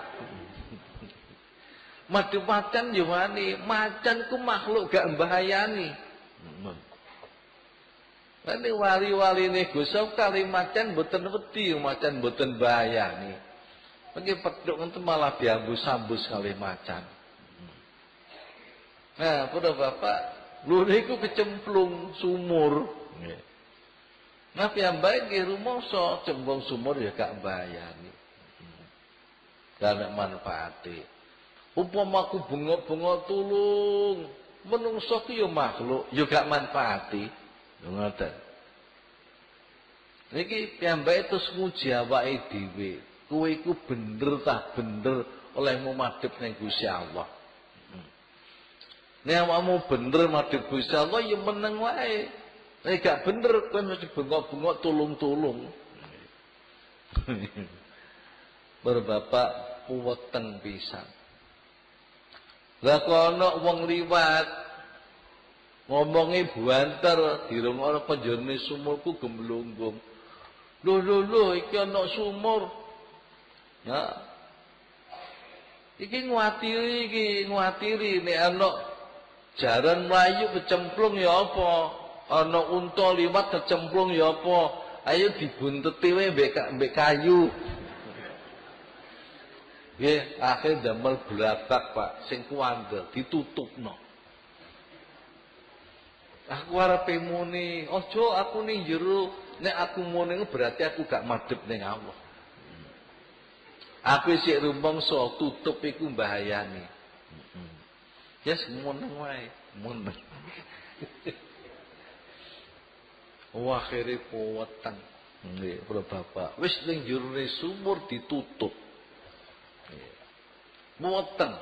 Madu macan jumani, macan ku makhluk gak bahayani. Nanti wali-wali ini gusau kali macan boten wedi, macan boten bahayani. Pergi peduk itu malah biambu sambus kali macan. Nah, pada bapak, lu niku kecemplung sumur. Nah, piyambake nggih rumangsa cembung sumur ya gak mbayani. Karena manfaate. Upama aku bunga-bunga tulung, menungso ki ya makhluk, ya gak manfaati. Ngoten. Niki piyambake terus nguji awake dhewe. Kowe iku bener tak bener olehmu madhep ning Gusti Allah. Nek awakmu bener madhep Gusti Allah ya meneng wae. Nek gak bener kowe mesti bengok-bengok tulung-tulung. Berbapak puweten pisan. Lah kono wong liwat ngomongi buanter dirungokno penjerne sumurku gemblunggung. Lho lho lho iki ana sumur. Ya. Iki nguatiri iki nguatiri nek ana jaran mlayu kecemplung ya apa? ana unta liwat kecemplung ya apa ayo dibunteti wae mbek kayu nggih akhir damel blabak Pak sing kuandel ditutupno aku arepe muni aja aku ning jero nek aku muni berarti aku gak madhep ning Allah aku sik rumangsa tutup iku bahayane yes muneng wae muneng Wakhire kuwetan. Nggih, para bapak. Wis ning jurune sumur ditutup. Nggih. Muweten.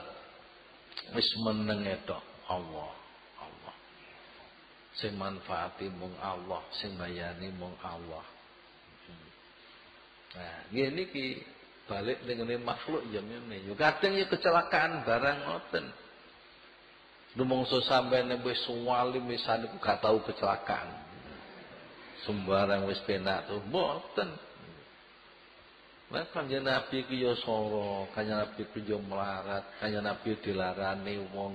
Wis meneng tok Allah. Allah. Sing manfaati mung Allah, sing bayani mung Allah. Nah, nggih niki balik dengan makhluk ya ngene. Yo kadang ya kecelakaan barang ngoten. Rumangsa sampeyan wis suwali misane gak tau kecelakaan sembarang wis penak tuh mboten Lah kanjeng Nabi ku ya soro, kanjeng Nabi ku ya melarat, kanjeng Nabi dilarani wong.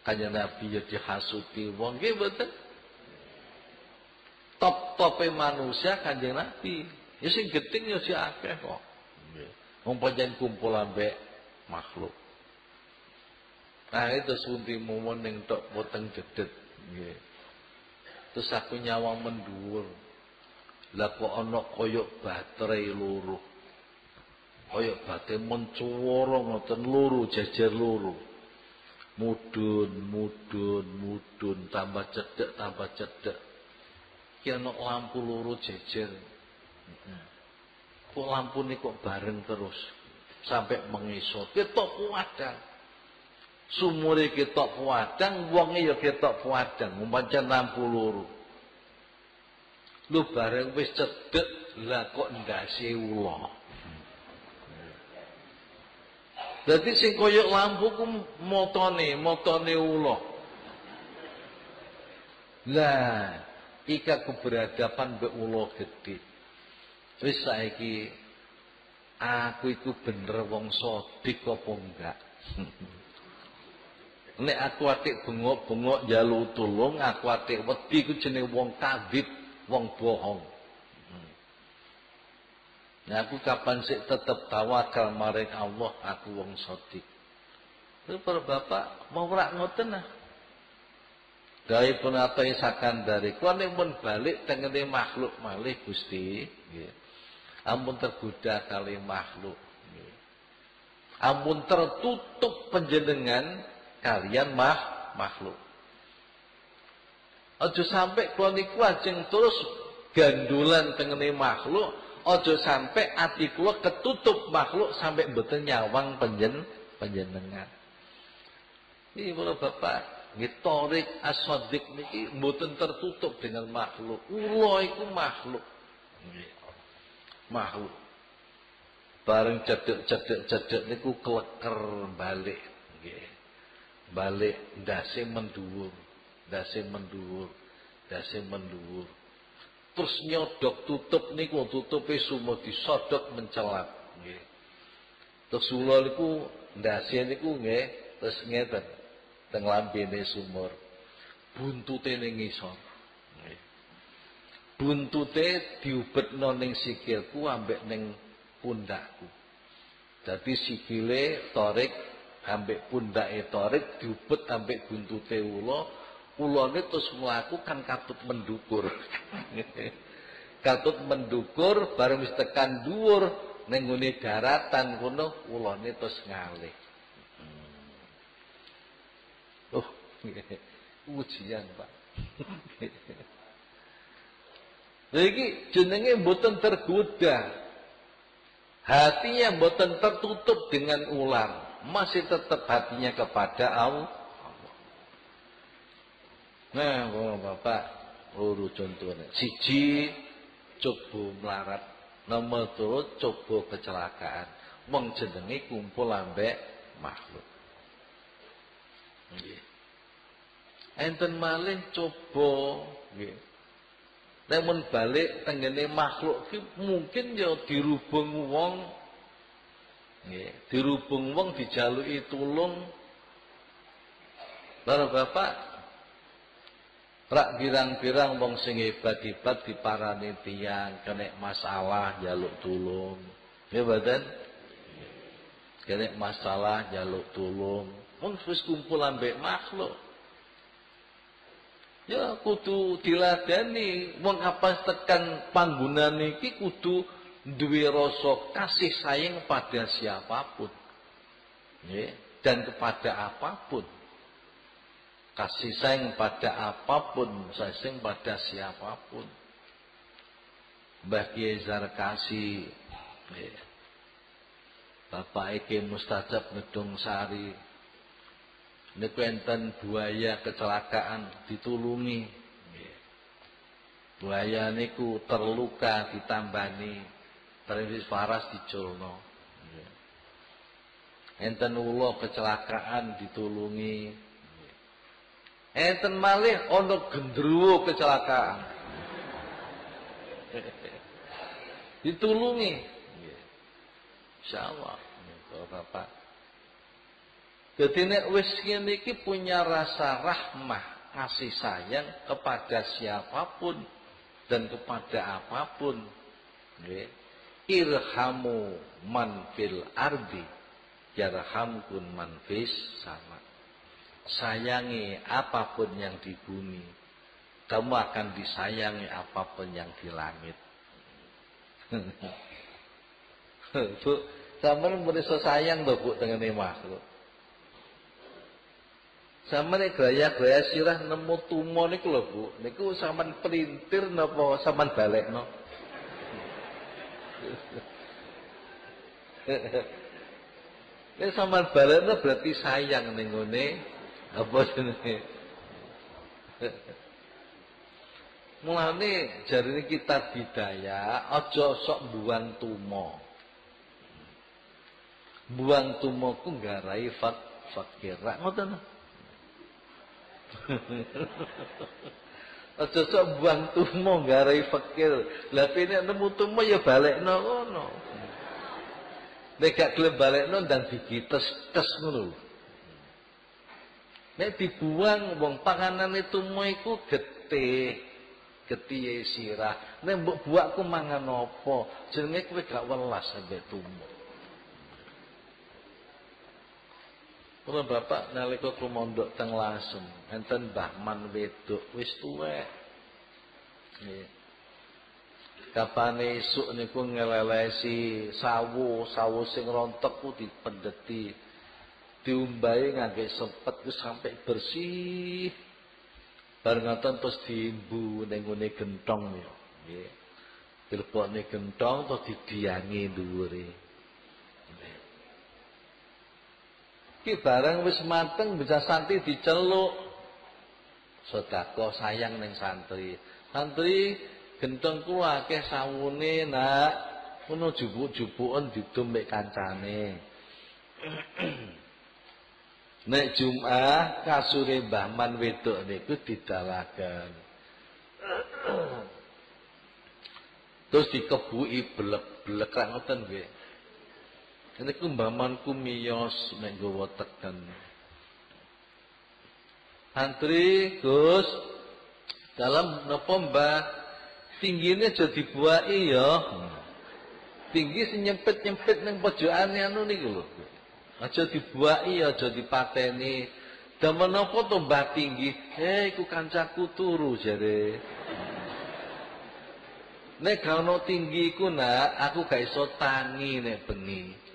Kanjeng Nabi ya dihasuti wong, nggih? Top-tope manusia kanjeng Nabi. Ya sing geting ya si akeh kok. Wong pancen kumpul ambek makhluk. Nah itu sunti momen yang tok poteng jedet. Nggih. Terus aku nyawang mendur. Lah kok koyok baterai luruh. Koyok baterai mencuwara ngoten luruh jejer luruh. Mudun, mudun, mudun, tambah cedek, tambah cedek. Ki ana lampu luruh jejer. Kok lampu ini kok bareng terus sampai mengisor. Ketok puadang. Sumure ketok puadang, wonge ya ketok puadang, umpancen lampu luruh. Lu bareng wis cedek lah kok ndase ula. Dadi sing kaya lampu ku motone, motone ula. Lah, ika keberadaban mbek ula gedhe. Wis saiki aku iku bener wong sodik apa enggak? Nek aku atik bengok-bengok jalu tulung, aku atik wedi ku jenenge wong kadhib wong bohong. Hmm. Nah aku kapan sih tetap tawakal maring Allah aku wong sodik. Itu para bapak mau rak ngoten nah. Gawe pun apa isakan dari kuwi pun balik tengene makhluk malih Gusti. Ampun tergoda kali makhluk. Ampun tertutup penjenengan kalian mah makhluk. Ojo sampai kula niku ajeng terus gandulan tengene makhluk, ojo sampai ati kula ketutup makhluk sampai mboten nyawang penjen panjenengan. Ini para bapak, nggih torik asodik niki mboten tertutup dengan makhluk. Ula iku makhluk. Nggih. Makhluk. Bareng cedek-cedek-cedek niku kleker balik. Balik ndase menduwur dasi menduwur, dasi menduwur. Terus nyodok tutup niku tutupe sumo disodok mencelat nggih. Terus kula niku ndase niku nggih terus ngeten teng lambene sumur. Buntute ning ngisor. Buntute diubetno ning sikilku ambek ning pundakku. Dadi sikile torik ambek pundake torik diubet ambek buntute ula Kulone terus melakukan katut mendukur. katut mendukur bareng wis tekan dhuwur ning daratan kono kulone terus ngalih. Hmm. Oh, ujian, Pak. Lagi jenenge mboten tergoda. Hatinya mboten tertutup dengan ular, masih tetap hatinya kepada Allah Nah, Bapak, loro contohnya. Siji coba melarat, nomor telu coba kecelakaan. Wong jenenge kumpul ambek makhluk. Enten malih coba. Namun balik tenggene makhluk ki mungkin ya dirubung wong nggih, dirubung wong dijaluki tulung. Lalu Bapak Rak birang-birang wong sing hebat-hebat diparani tiyang kena masalah jaluk tulung. Ya badan? Kena masalah jaluk tulung. Wong wis kumpul ambek makhluk. Ya kudu diladani wong apa tekan panggonan iki kudu duwe rasa kasih sayang pada siapa pun. Ya, dan kepada apa pun kasih sayang pada apa pun, sayang pada siapa pun. Mbah Kiai Zarkasi, ya. Bapak Eke Mustajab Ngedung Sari, niku enten buaya kecelakaan ditulungi. Ya. Buaya niku terluka ditambani, terus paras diculno. Enten ulo kecelakaan ditulungi, Enten malih ana gendruwo kecelakaan. Ditulungi. Insyaallah. Kalau Bapak. Jadi nek wis ngene iki punya rasa rahmah, kasih sayang kepada siapa pun dan kepada apa pun. Nggih. Irhamu man fil ardi yarhamkun man fis sama. Sayangi apa pun yang di bumi, kamu akan disayangi apa pun yang di langit. Bu, sampean merasa sayang lho Bu dengan makhluk. Nih gaya-gaya sirah nemu tumo niku lho Bu. Niku sampean pelintir napa sampean? Ini sampean balekno berarti sayang ning ngene apa jenenge? Mulane jarine kita bidaya aja sok buang tumo. Buang tumo ku nggarai fak fakir. Ngoten. Aja sok buang tumo nggarai fakir. Lah ini nemu tumo ya balekno ngono. Nek gak gelem balekno ndang digites-tes ngono. Nek dibuang wong panganan itu tumo iku getih getihe sirah. Nek mbok buakku mangan apa? Jenenge kowe gak welas sampe tumu. Kula bapak nalika kumondok teng Lasem, enten Mbah Man wedok wis tuwek. Nggih. Kapane esuk niku ngelelesi sawu, sawu sing rontok ku dipendeti. Diumbahi ngangge sepet wis sampai bersih. Bareng ngoten terus diimbu ning ngene gentong ya. Nggih. Dilebokne gentong terus didiangi dhuwure. Nggih. Ki barang wis mateng bisa santri diceluk. Sedekah sayang ning santri. Santri gentong ku akeh sawune nak. Ngono jubuk-jubukan didum mek kancane. Nek Jumat kasure Mbah Man wedok niku didalaken. Terus dikebuki blek-blek ra ngoten nggih. Niku Mbah Man ku miyos nek nggawa teken. Antri Gus dalam napa Mbah tinggine aja dibuaki ya. Tinggi sing nyempit-nyempit ning pojokane anu niku lho. Aja dibuaki, aja dipateni. Damen apa to Mbah Tinggi? Eh iku kancaku turu jare. Nek ono tinggi iku nak, aku gak iso tangi nek bengi.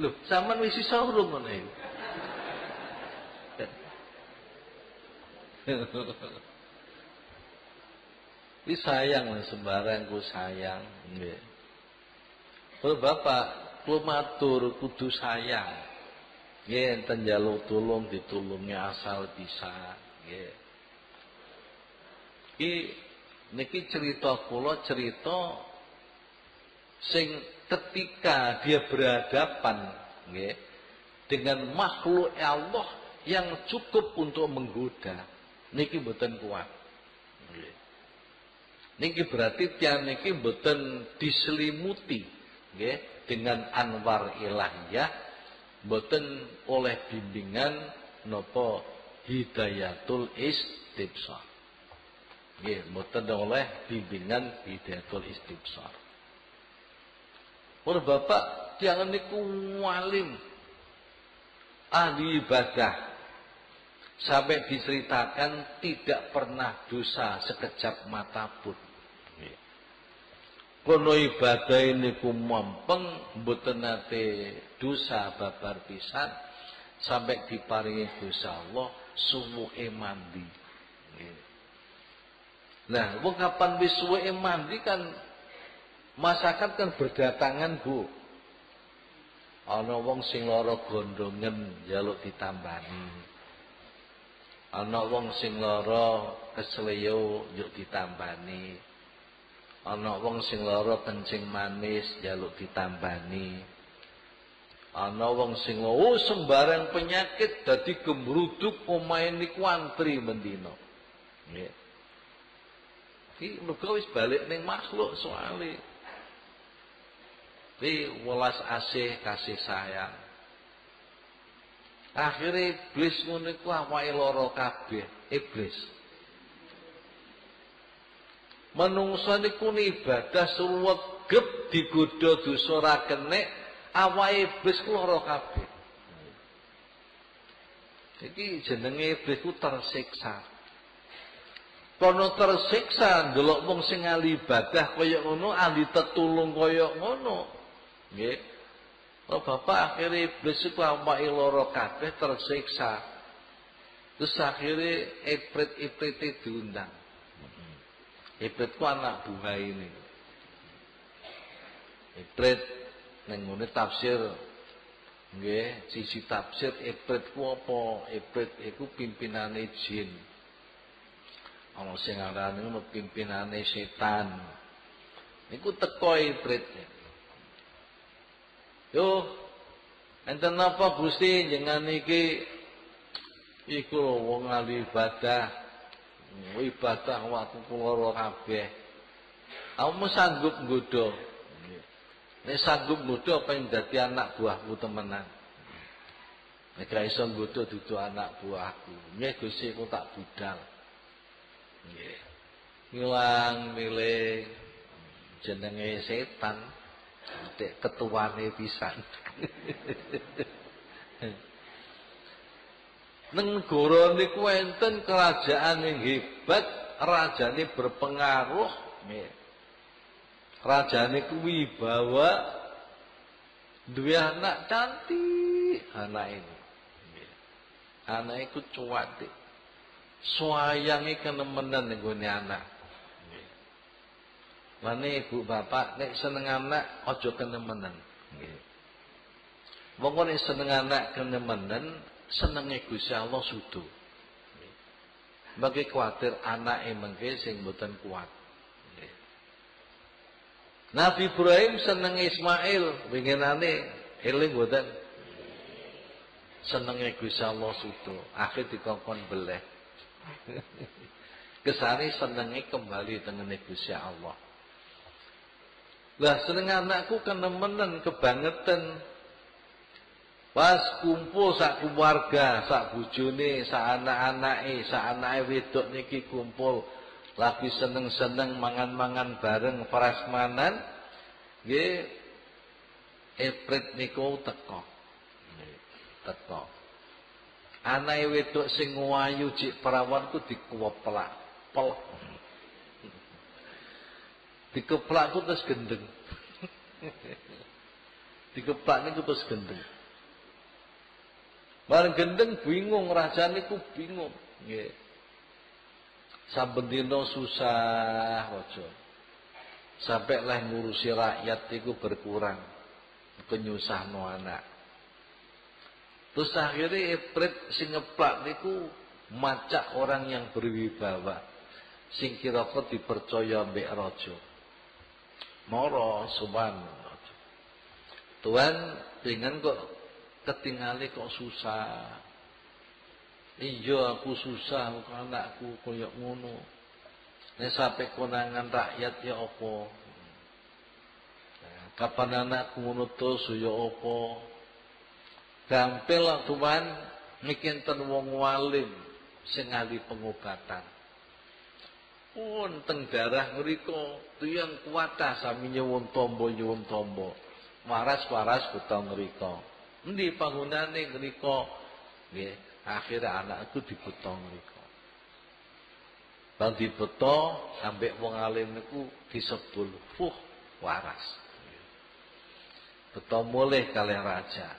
Lho, sampean wis iso urung ngono iku. Ini sayang sembarang ku sayang. Nggih. Oh, Bapak, kula matur kudu sayang nggih enten njaluk tulung ditulungi asal bisa nggih iki niki cerita kula cerita sing ketika dia berhadapan nggih dengan makhluk Allah yang cukup untuk menggoda niki mboten kuat nggih. Niki berarti tiang niki mboten diselimuti nggih dengan anwar ilahiyah boten oleh bimbingan nopo hidayatul istibsar. Nggih boten oleh bimbingan hidayatul istibsar Pun bapak jangan niku walim. Ahli ibadah sampai diceritakan tidak pernah dosa sekejap mata pun. Kono ibadah niku mampeng mboten nate dosa babar pisan sampai diparingi dosa Allah suwuke mandi. Nah, wong kapan wis suwuke mandi kan masyarakat kan berdatangan, Bu. Ana wong sing lara gondongen njaluk ditambani. Ana wong sing lara kesleyo njuk ditambani. Ana wong sing lara kencing manis jaluk ditambani. Ana wong sing oh sembarang penyakit dadi gemruduk omahe niku antri mendina. Nggih. Iki mergo wis balik ning makhluk soalé Ri welas asih kasih sayang. Akhirnya iblis ngono iku awake lara kabeh, iblis. Menungso niku ibadah suwegep digodha dosa ora kenek, awake iblis ku lara kabeh. Iki jenenge iblis ku tersiksa. Kono tersiksa ndelok wong sing ahli ibadah kaya ngono, ahli tetulung kaya ngono. Nggih. Oh bapak akhirnya iblis itu awak loro kabeh tersiksa. Terus akhirnya iprit-iprit itu diundang. Iprit ku anak bunga ini. Iprit nengune tafsir nggih sisi tafsir iprit ku apa? Iprit iku pimpinane jin. Ana sing aran pimpinane setan. Niku teko iprit. Yo enten napa Gusti jenengan iki iku wong ahli ibadah. Ibadah waktu kula kabeh. Kamu sanggup nggodha. Nek sanggup nggodha pengen dadi anak buahmu temenan. Nek ra iso dudu anak buahku. Nggih Gusti kok tak budal. Ngilang milih jenenge setan. Dek ketuane pisan. Neng negara niku kerajaan yang hebat, rajane berpengaruh. Rajane kuwi bawa dua anak cantik anak ini. Anak itu cuatik. Sayangi kenemenan ning anak. Mane ibu bapak nek seneng anak aja kenemenan. Nggih. Wong nek seneng anak kenemenan senenge Gusti Allah sudu. Bagi kuatir anake mengke sing mboten kuat. Nabi Ibrahim seneng Ismail, winginane eling mboten. Senenge Gusti Allah sudu, akhir dikongkon beleh. Kesane senenge kembali tengene Gusti Allah. Lah seneng anakku kenemenen kebangetan. Pas kumpul sak keluarga, sak bojone, sak anak-anake, sak anake wedok niki kumpul lagi seneng-seneng mangan-mangan bareng prasmanan nggih Eprit niku teko. Teko. Anake wedok sing wayu cik perawan ku dikuweplak. Pel Dikeplak ku terus gendeng. Dikeplak niku terus gendeng. Bareng gendeng bingung raja niku bingung. Nggih. Saben susah aja. Sampai lah ngurusi rakyat itu berkurang. Kenyusahno anak. Terus akhirnya Iprit sing ngeplak niku macak orang yang berwibawa. Sing kira dipercaya mbek raja. Moro suban. Tuhan dengan kok ketinggali kok susah. Iya aku susah kok anakku koyok ngono. Nek sampai konangan rakyat ya apa? Kapan anakku ngono terus ya apa? Gampil lah mikin ten wong walim sing pengobatan pun teng darah ngriko tiyang kuatah sami nyuwun tombo nyuwun tombo waras-waras kutha ngriko endi panggonane ngriko nggih akhire anakku dibuta ngriko Bang dibeto ambek wong alim niku disebul fuh waras. Beto mulih kalih raja.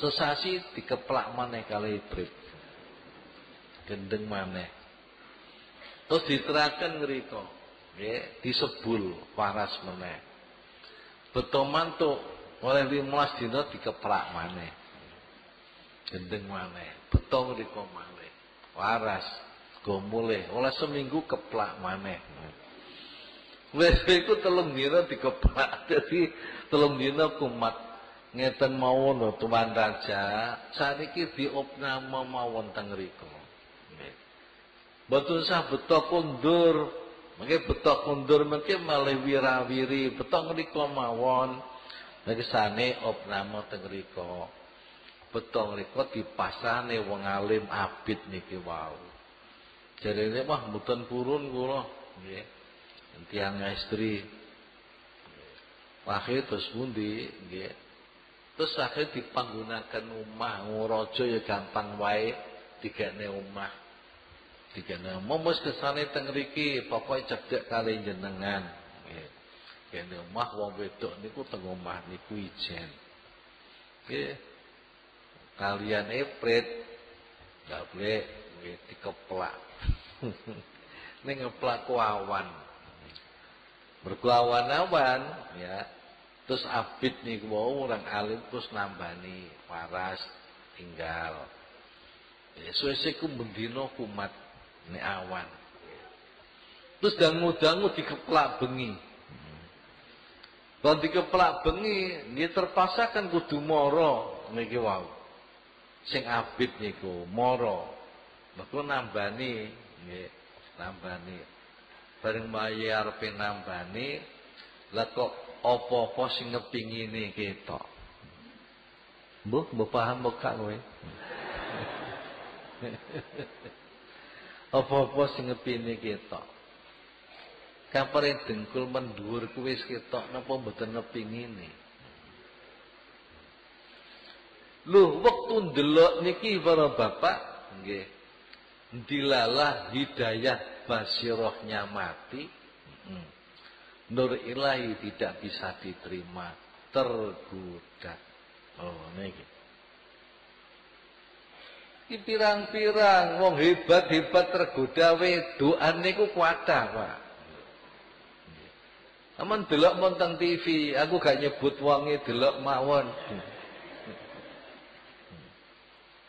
Sesasi dikeplak maneh kalih ibrit. Gendeng maneh. Terus diterakan ngriko, nggih, disebul waras meneh. Beto mantuk oleh 15 dina dikeprak maneh. Gendeng maneh, beto ngriko maneh. Waras go mulih, oleh seminggu keplak maneh. Wis iku telung dina dikeplak. Dadi telung dina kumat ngeten mawon Tuan Raja, saniki diopnama mawon teng mriku. Betul sah beto kundur Mengke betok mundur mengke malih wirawiri, betok ngriko mawon. Mengke sane opnamo teng riko. Betok ngriko dipasane wong alim abid niki wau. Jarene mah mboten purun kula, nggih. Tiang istri. Akhir terus pundi. Terus akhir dipanggunakan omah, ngorojo ya gampang wae digane omah. Omah wis kesane teng mriki, pokoke cedhek kali jenengan. Nggih. Kene omah wong wedok niku teng omah niku ijen. Nggih. Kalian epret enggak boleh nggih dikeplak. Ning ngeplak awan. Berkuawan-awan ya. Terus abid nih mau orang alim terus nambani waras tinggal. Ya, suwe ku bendino kumat ini awan. Terus dangu-dangu dikeplak bengi. Kalau dikeplak bengi, dia terpaksa kan kudu moro niki wau. Sing abid niku moro. Maka nambani, nggih, nambani. Bareng bayar arepe nambani, lah kok apa-apa sing ngepingine ketok. Mbah, mbah paham gak kowe? Apa-apa sing ngepine ketok. Kapare dengkul mendhuwur kuwi wis ketok napa mboten ngepingine. Lho, waktu ndelok niki para bapak nggih. Dilalah hidayah basirohnya mati. Nur ilahi tidak bisa diterima, tergoda. Oh, niki. Iki pirang-pirang wong hebat-hebat tergoda wedokan niku kuatah, Pak. Aman delok mon teng TV, aku gak nyebut wonge delok mawon.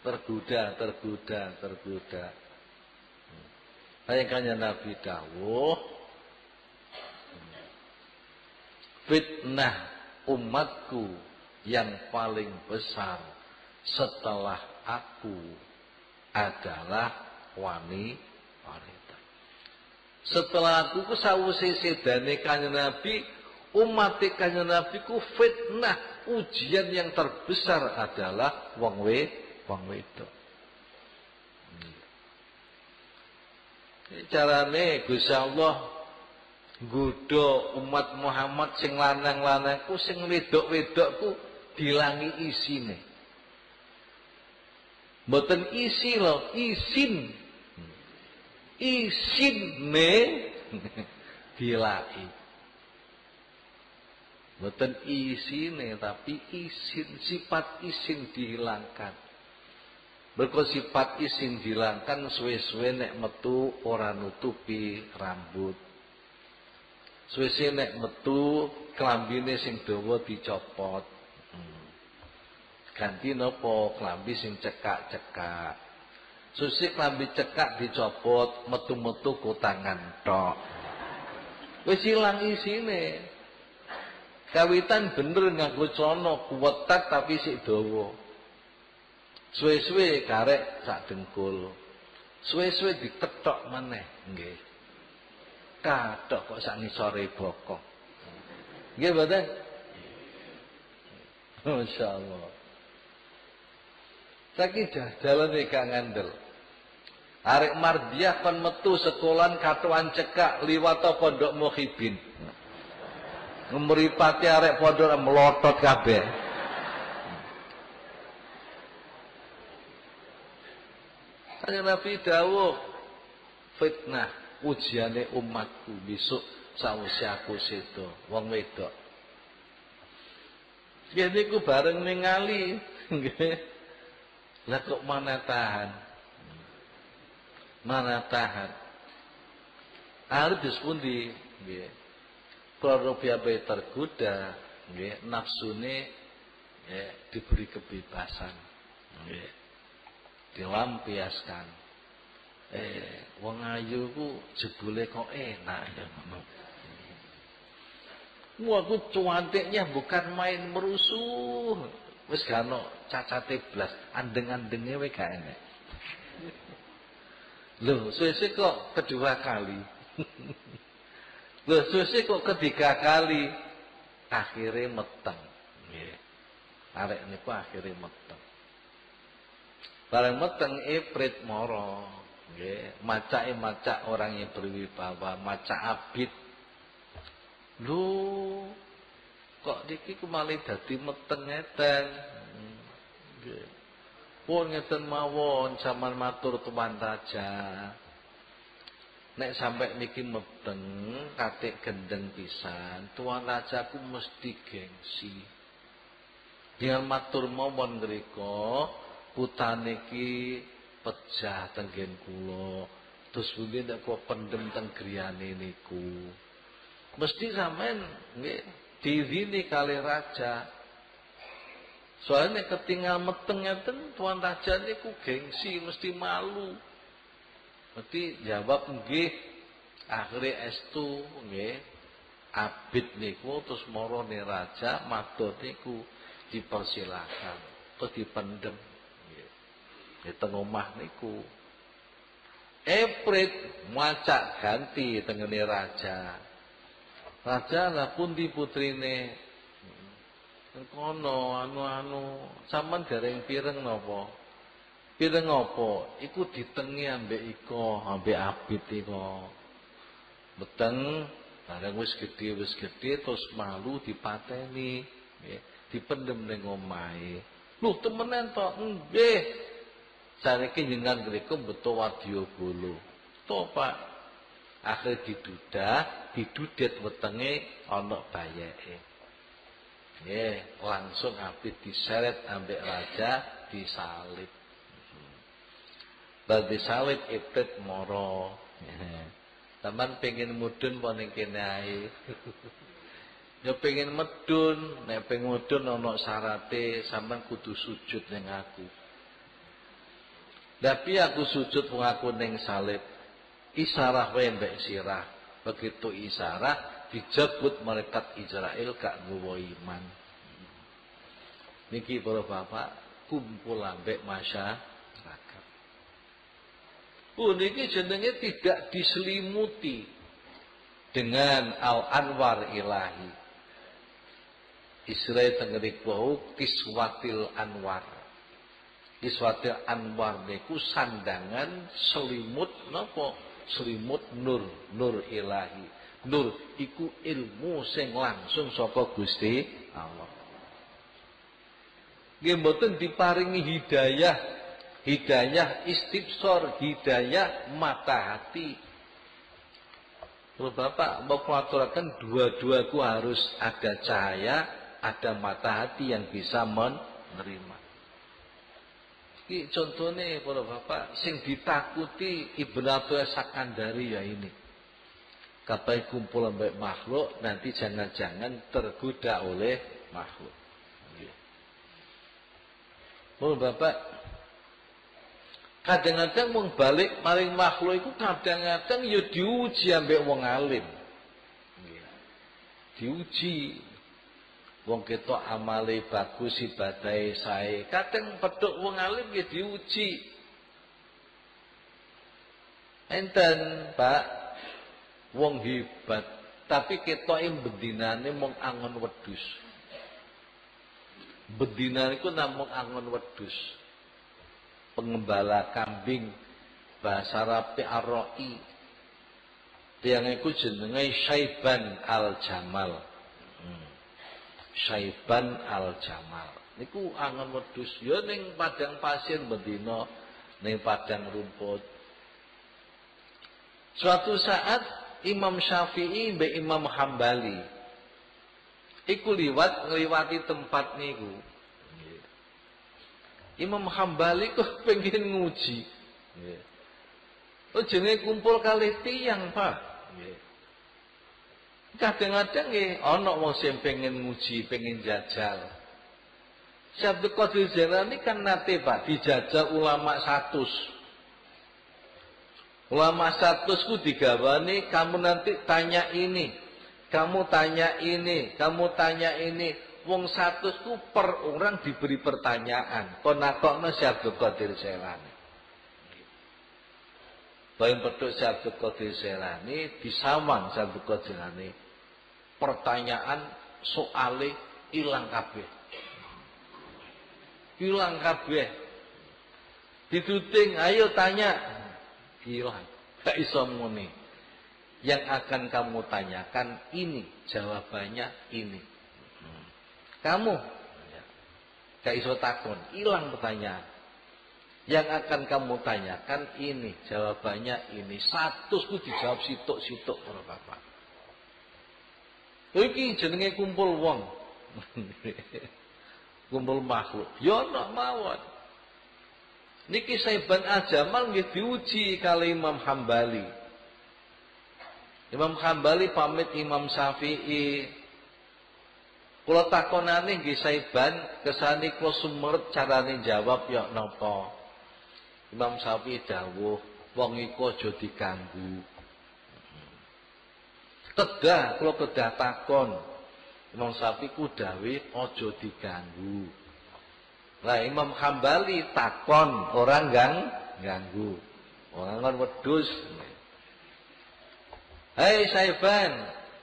Tergoda, tergoda, tergoda. Bayangkannya Nabi dawuh fitnah umatku yang paling besar setelah aku adalah wanita. Setelah aku ku sawuse sedane kanjeng Nabi, umat kanjeng Nabi ku fitnah, ujian yang terbesar adalah wong we, wong wedok. Carane Gusti Allah nggodha umat Muhammad sing lanang-lanangku sing wedok-wedokku dilangi isine. Mboten isi lho, isin. Isine dilai. Mboten isine tapi isin, sifat isin dihilangkan. Mergo sifat isin dihilangkan suwe-suwe nek metu ora nutupi rambut. Suwe-suwe nek metu klambine sing dawa dicopot. Ganti nopo klambi sing cekak-cekak. Susi klambi cekak dicopot metu-metu kutangan tok. Wis ilang isine. Kawitan bener nganggo celana kuwetat tapi sik dawa. Suwe-suwe karek sak dengkul. Suwe-suwe diketok meneh nggih. Kathok kok sak ngisore bokok nggih mboten? Masyaallah. Saiki dalan gak ngandel. Arek Mardiah kon metu sekolahan katuan cekak liwat pondok Muhibin. Ngemripati arek pondok melotot kabeh. Kanjeng Nabi dawuh fitnah ujiane umatku besok sawise aku sedo wong wedok. Yen niku bareng ningali. Lah kok mana tahan? Mana tahan? Harus pundi nggih. Kalau piye tergoda nggih, nafsune nggih diberi kebebasan. Nggih. Dilampiaskan. Eh, wong ayu ku jebule kok enak ya ngono. Wah, aku cuantiknya bukan main merusuh. Wis gak ono cacate blas, andeng-andenge wae gak enek. Lho, suwe kok kedua kali. Lho kok ketiga kali akhirnya meteng. Nggih. Arek niku akhirnya meteng. Barang meteng iprit moro. Nggih, macake macak orang yang berwibawa, macak abid. Lu kok niki ku malih dadi meteng ngeten. Pun ngeten mawon zaman matur tuan raja. Nek sampai niki meteng katik gendeng pisan, tuan rajaku mesti gengsi. Dengan matur mawon ngrika, putane iki pejah tenggen kula. Terus pundi nek kula pendem teng niku. Mesti sampean nggih diizini kali raja. Soalnya ketinggal meteng ngeten tuan raja niku gengsi mesti malu. Berarti jawab nggih. Akhire estu nggih. Abid niku terus marane raja matur niku dipersilakan terus dipendem. Nggih. Di teng omah niku. Eprit macak ganti tengene raja. Raja lah pundi putrine. Kono anu-anu, sampean gareng pireng napa? Pireng apa? Iku ditengi ambek iko, ambek abid iko. Beteng bareng wis gedhe wis gedhe terus malu dipateni, nggih, dipendem ning omahe. Lho temenan to? Nggih. Sareke jenengan mriku beto wadya bolo. To, Pak. Akhir didudah, didudet wetenge ana bayeke. Nggih, langsung abid diseret ambek raja disalib. Bagi salib ipit moro. Taman pengen mudun apa ning kene ae. Ya pengen medun, nek pengen mudun ana syarate sampean kudu sujud ning aku. Tapi aku sujud wong aku ning salib. Isarah wae mbek sirah. Begitu isarah dijebut malaikat Israel gak nggawa iman. Niki para bapak kumpul ambek masyarakat. Puniki jenenge tidak diselimuti dengan al-anwar ilahi. Israel tengerik wau kiswatil anwar. Kiswatil anwar niku sandangan selimut napa? Selimut nur, nur ilahi. Nur iku ilmu sing langsung saka Gusti Allah. Nggih mboten diparingi hidayah hidayah istibsor, hidayah mata hati. Kalau Bapak mau mengaturakan dua-duaku harus ada cahaya, ada mata hati yang bisa menerima. Ini contohnya para Bapak, sing ditakuti Ibn Abdul Sakandari ya ini. Kapai kumpul sampai makhluk, nanti jangan-jangan tergoda oleh makhluk. Para Bapak, Kadang-kadang wong balik makhluk iku kadang-kadang ya diuji ambek wong alim. Diuji. Wong ketok amale bagus ibadahe sae. Kadang pedhok wong alim ya diuji. Enten, Pak, wong hebat, tapi ketoke bendinane mung angon wedhus. Bendinane iku namung angon wedhus pengembala kambing bahasa Arabi Arroi yang iku jenenge Syaiban Al Jamal hmm. Syaiban Al Jamal niku angon wedhus ya ning padang pasir bendina ning padang rumput. Suatu saat Imam Syafi'i mbek Imam Hambali iku liwat ngliwati tempat niku. Imam Hambali kok pengen nguji. Oh jenenge kumpul kali tiang, Pak. Kadang-kadang nggih ana wong sing pengen nguji, pengen jajal. Syabdu Qadir Jailani kan nate Pak dijajal ulama satus. Ulama satusku digawani kamu nanti tanya ini, kamu tanya ini, kamu tanya ini wong satu ku per orang diberi pertanyaan. Kon nakokno Syekh Abdul Qadir Jailani. Bayin peduk Syabdul Qadir Selani disawang Syabdul Qadir Selani. Pertanyaan soale ilang kabeh. Hilang kabeh. Dituting, ayo tanya. Hilang. Gak iso muni. Yang akan kamu tanyakan ini, jawabannya ini. Kamu gak iso takon, hilang pertanyaan. Yang akan kamu tanyakan ini, jawabannya ini. Satu ku dijawab situk-situk para bapak. Iki jenenge kumpul wong. kumpul makhluk. Ya nak mawon. Niki Saiban Ajamal nggih diuji kali Imam Hambali. Imam Hambali pamit Imam Syafi'i Kula takonane nggih Saiban, kesane kula sumerep carane jawab ya napa. Imam Syafi'i dawuh, wong iku aja diganggu. Kedah kula kedah takon. Imam Syafi'i ku dawe aja diganggu. Lah Imam Hambali takon orang gang ganggu. Orang kan wedhus. Hei Saiban,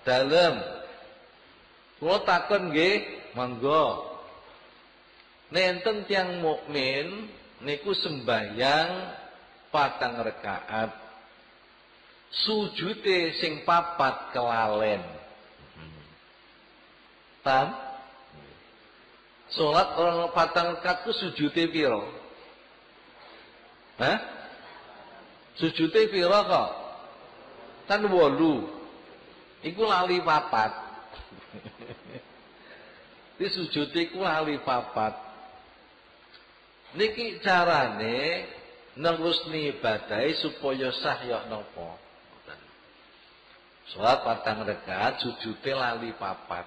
dalam Kula takon nggih, monggo. Nenten tiang mukmin niku sembahyang patang rakaat. Sujute sing papat kelalen. Paham? Salat orang patang rakaat ku sujute piro? Hah? Sujute piro kok? Kan wolu. Iku lali papat. Di sujud iku lali papat. Niki carane nerusni ibadai supaya sah ya napa. Salat patang rakaat sujude lali papat.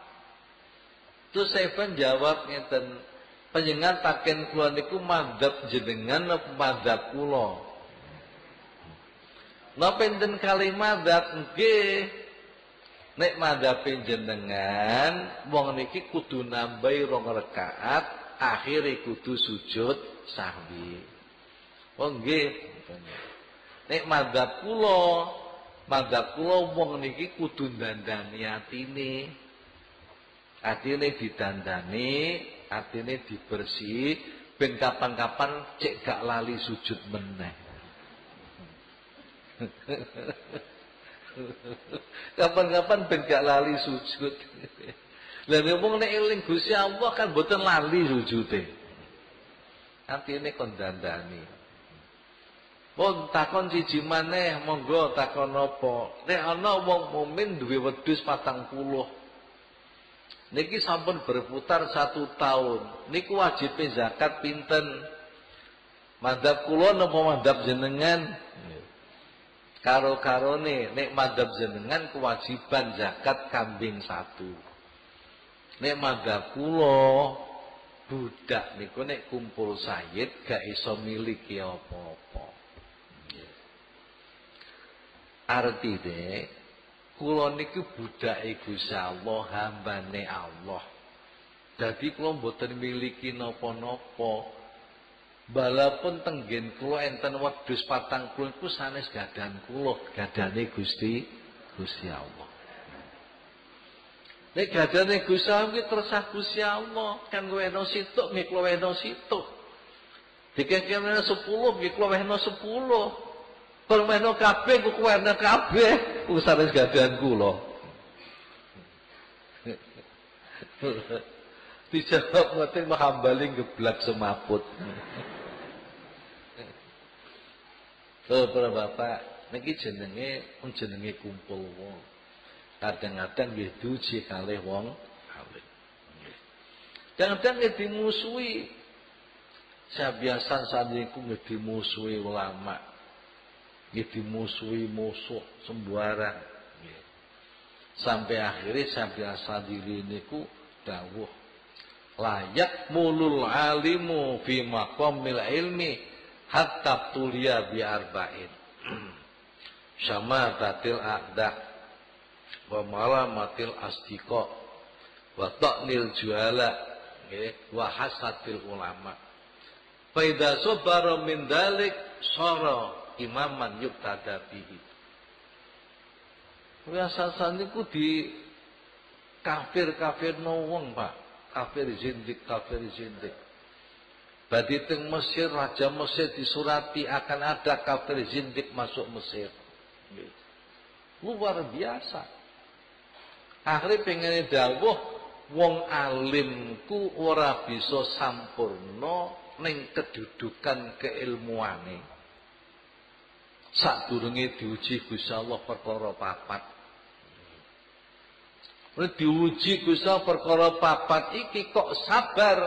Terus saya jawab ngeten, panjenengan taken kula niku madhab jenengan apa madhab kula? Napa enten kali madhab nggih Nek madhape jenengan wong niki kudu nambahi rong rakaat, akhire kudu sujud sahwi. Oh nggih. Nek madhab kula, madhab kula wong niki kudu dandani atine. Atine didandani, atine dibersih, ben kapan-kapan cek gak lali sujud meneh. Kapan-kapan ben gak lali sujud. Lah ngomong nek eling Gusti Allah kan mboten lali sujude. Artine kon dandani. Pun takon siji maneh, monggo takon apa? Nek ana wong mukmin duwe wedhus 40. Niki sampun berputar satu tahun. Niku wajib zakat pinten? Madhab kula napa madhab jenengan? Karo-karone nek madhab jenengan kewajiban zakat kambing satu. Nek madhab kula budak niku nek kumpul sayid gak iso miliki apa-apa. Artine kula niku budake Gusti Allah, hambane Allah. Dadi kula mboten miliki napa-napa. Walaupun tenggen kula enten wedhus patang puluh iku sanes gadan gadane Gusti Gusti Allah. Nek gadane Gusti Allah iki tersah Gusti Allah, kan weno situk nggih kula weno situk. Dikekene 10 nggih kula weno 10. Pun weno kabeh kok weno kabeh, ku sanes gadan kula. Dijawab ngoten mahambali geblak semaput. Tuh para bapak, niki jenenge jenenge kumpul wong. Kadang-kadang nggih duji kalih wong alim. Kadang-kadang nggih dimusuhi. Sabiasan sandiku nggih dimusuhi ulama. Nggih dimusuhi musuh sembarang. Sampai akhirnya sabiasan diri niku dawuh layak mulul alimu fi maqamil ilmi hatta tulia bi arba'in tatil aqda wa malamatil asdiqa wa ta'nil juala nggih wa hasatil ulama fa idza sabara min dalik sara imaman yuktada bihi. Biasa niku di kafir-kafir no Pak. Kafir zindik, kafir zindik. Badi teng Mesir, Raja Mesir disurati akan ada kafir zindik masuk Mesir. Luar biasa. Akhirnya pengen dawuh wong alimku ora bisa sampurno ning kedudukan keilmuane. Sadurunge diuji Gusti Allah perkara papat. diuji Gusti Allah perkara papat iki kok sabar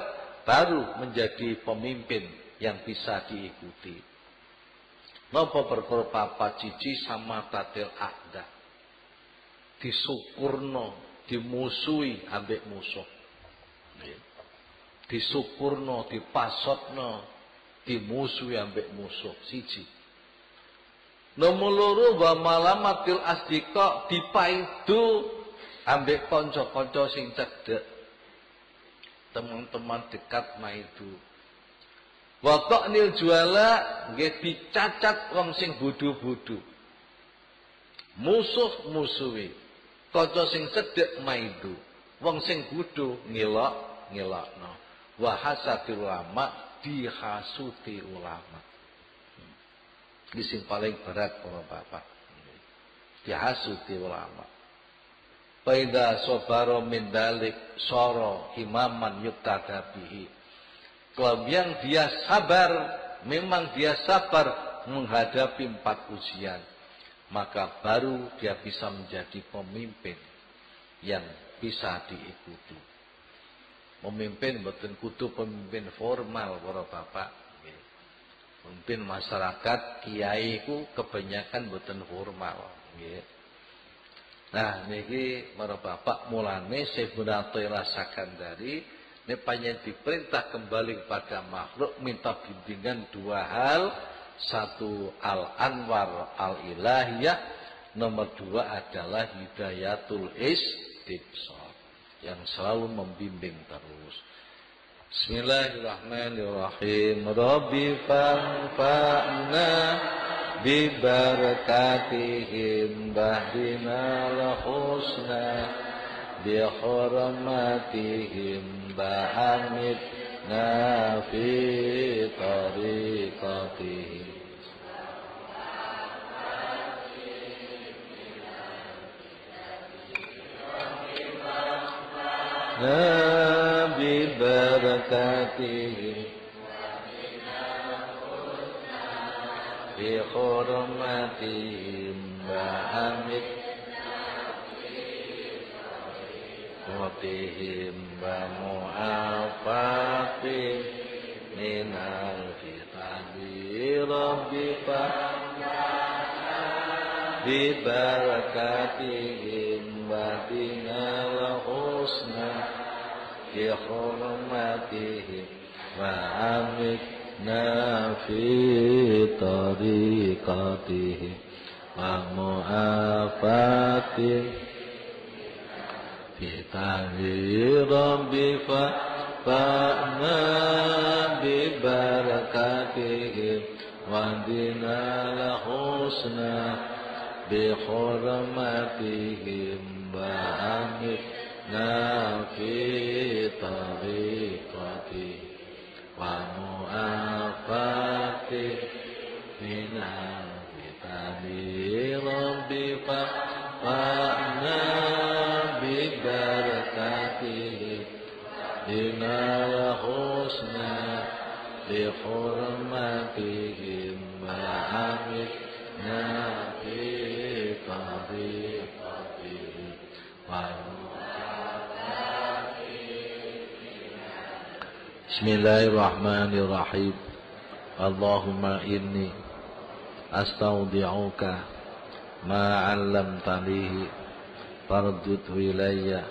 baru menjadi pemimpin yang bisa diikuti. Napa perkara papat cici sama tatil akda. Disukurno, dimusuhi ambek musuh. Disukurno, dipasotno, dimusuhi ambek musuh siji. Nomor loro wa malamatil asdika dipaidu ambek kanca-kanca sing cedek. Teman-teman dekat maidu. Wa nil juala nggih dicacat wong sing bodho-bodho. Musuh-musuhi. Kanca sing cedek maidu. Wong sing bodho ngelok ngelokno. Wa hasadil ulama dihasuti ulama. Ini sing paling berat para bapak. Dihasuti ulama. Faida sobaro min dalik soro imaman yuktada bihi. Kalau yang dia sabar, memang dia sabar menghadapi empat ujian. Maka baru dia bisa menjadi pemimpin yang bisa diikuti. Pemimpin betul kutu pemimpin formal para bapak. Pemimpin masyarakat kiai ku kebanyakan betul formal. Nah niki para bapak mulane sebenarnya rasakan dari ini panjang diperintah kembali kepada makhluk minta bimbingan dua hal satu Al-Anwar Al-Ilahiyah. Nomor dua adalah Hidayatul Istibsar. Yang selalu membimbing terus. Bismillahirrahmanirrahim. Rabbi fanfa'na bibarakatihim bahdina lahusna bihormatihim bahamid وسلكنا في طريقته ببركاته بحرمتهم في وقهم ومعافاتهم من الفتن ربك ببركاتهم وبنا الحسنى بحرمتهم وعمد في طريقته ومعافاته في تغيير بفأنا ببركاته ودنا الحسنى بحرمتهم وأمتنا في طريقته ومؤافاته من الكتاب رب فأنا الحسنى بحرمتهم وعملنا في طريقته Bismillahirrahmanirrahim. Allahumma inni astaudi'uka ma 'allamtanihi fardudhu ilayya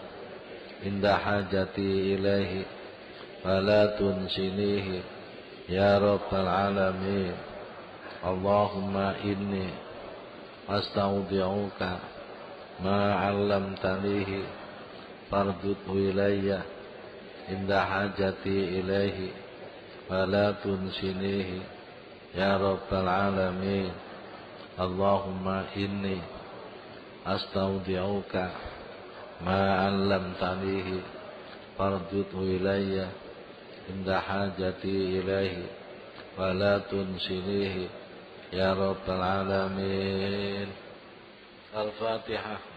inda hajati ilaihi fala tunsinihi ya rabbal alamin. Allahumma inni astaudi'uka ma 'allamtanihi fardudhu ilayya inda hajati ilaihi fala tunsinihi ya rabbal alamin Allahumma inni astaudi'uka ma 'allamtanihi fardudhu ilayya inda hajati ilaihi wa la ya rabbal alamin. Al-fatihah.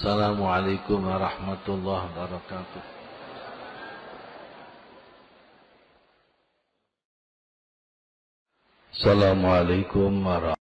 Assalamualaikum warahmatullahi wabarakatuh. Assalamualaikum warahmatullahi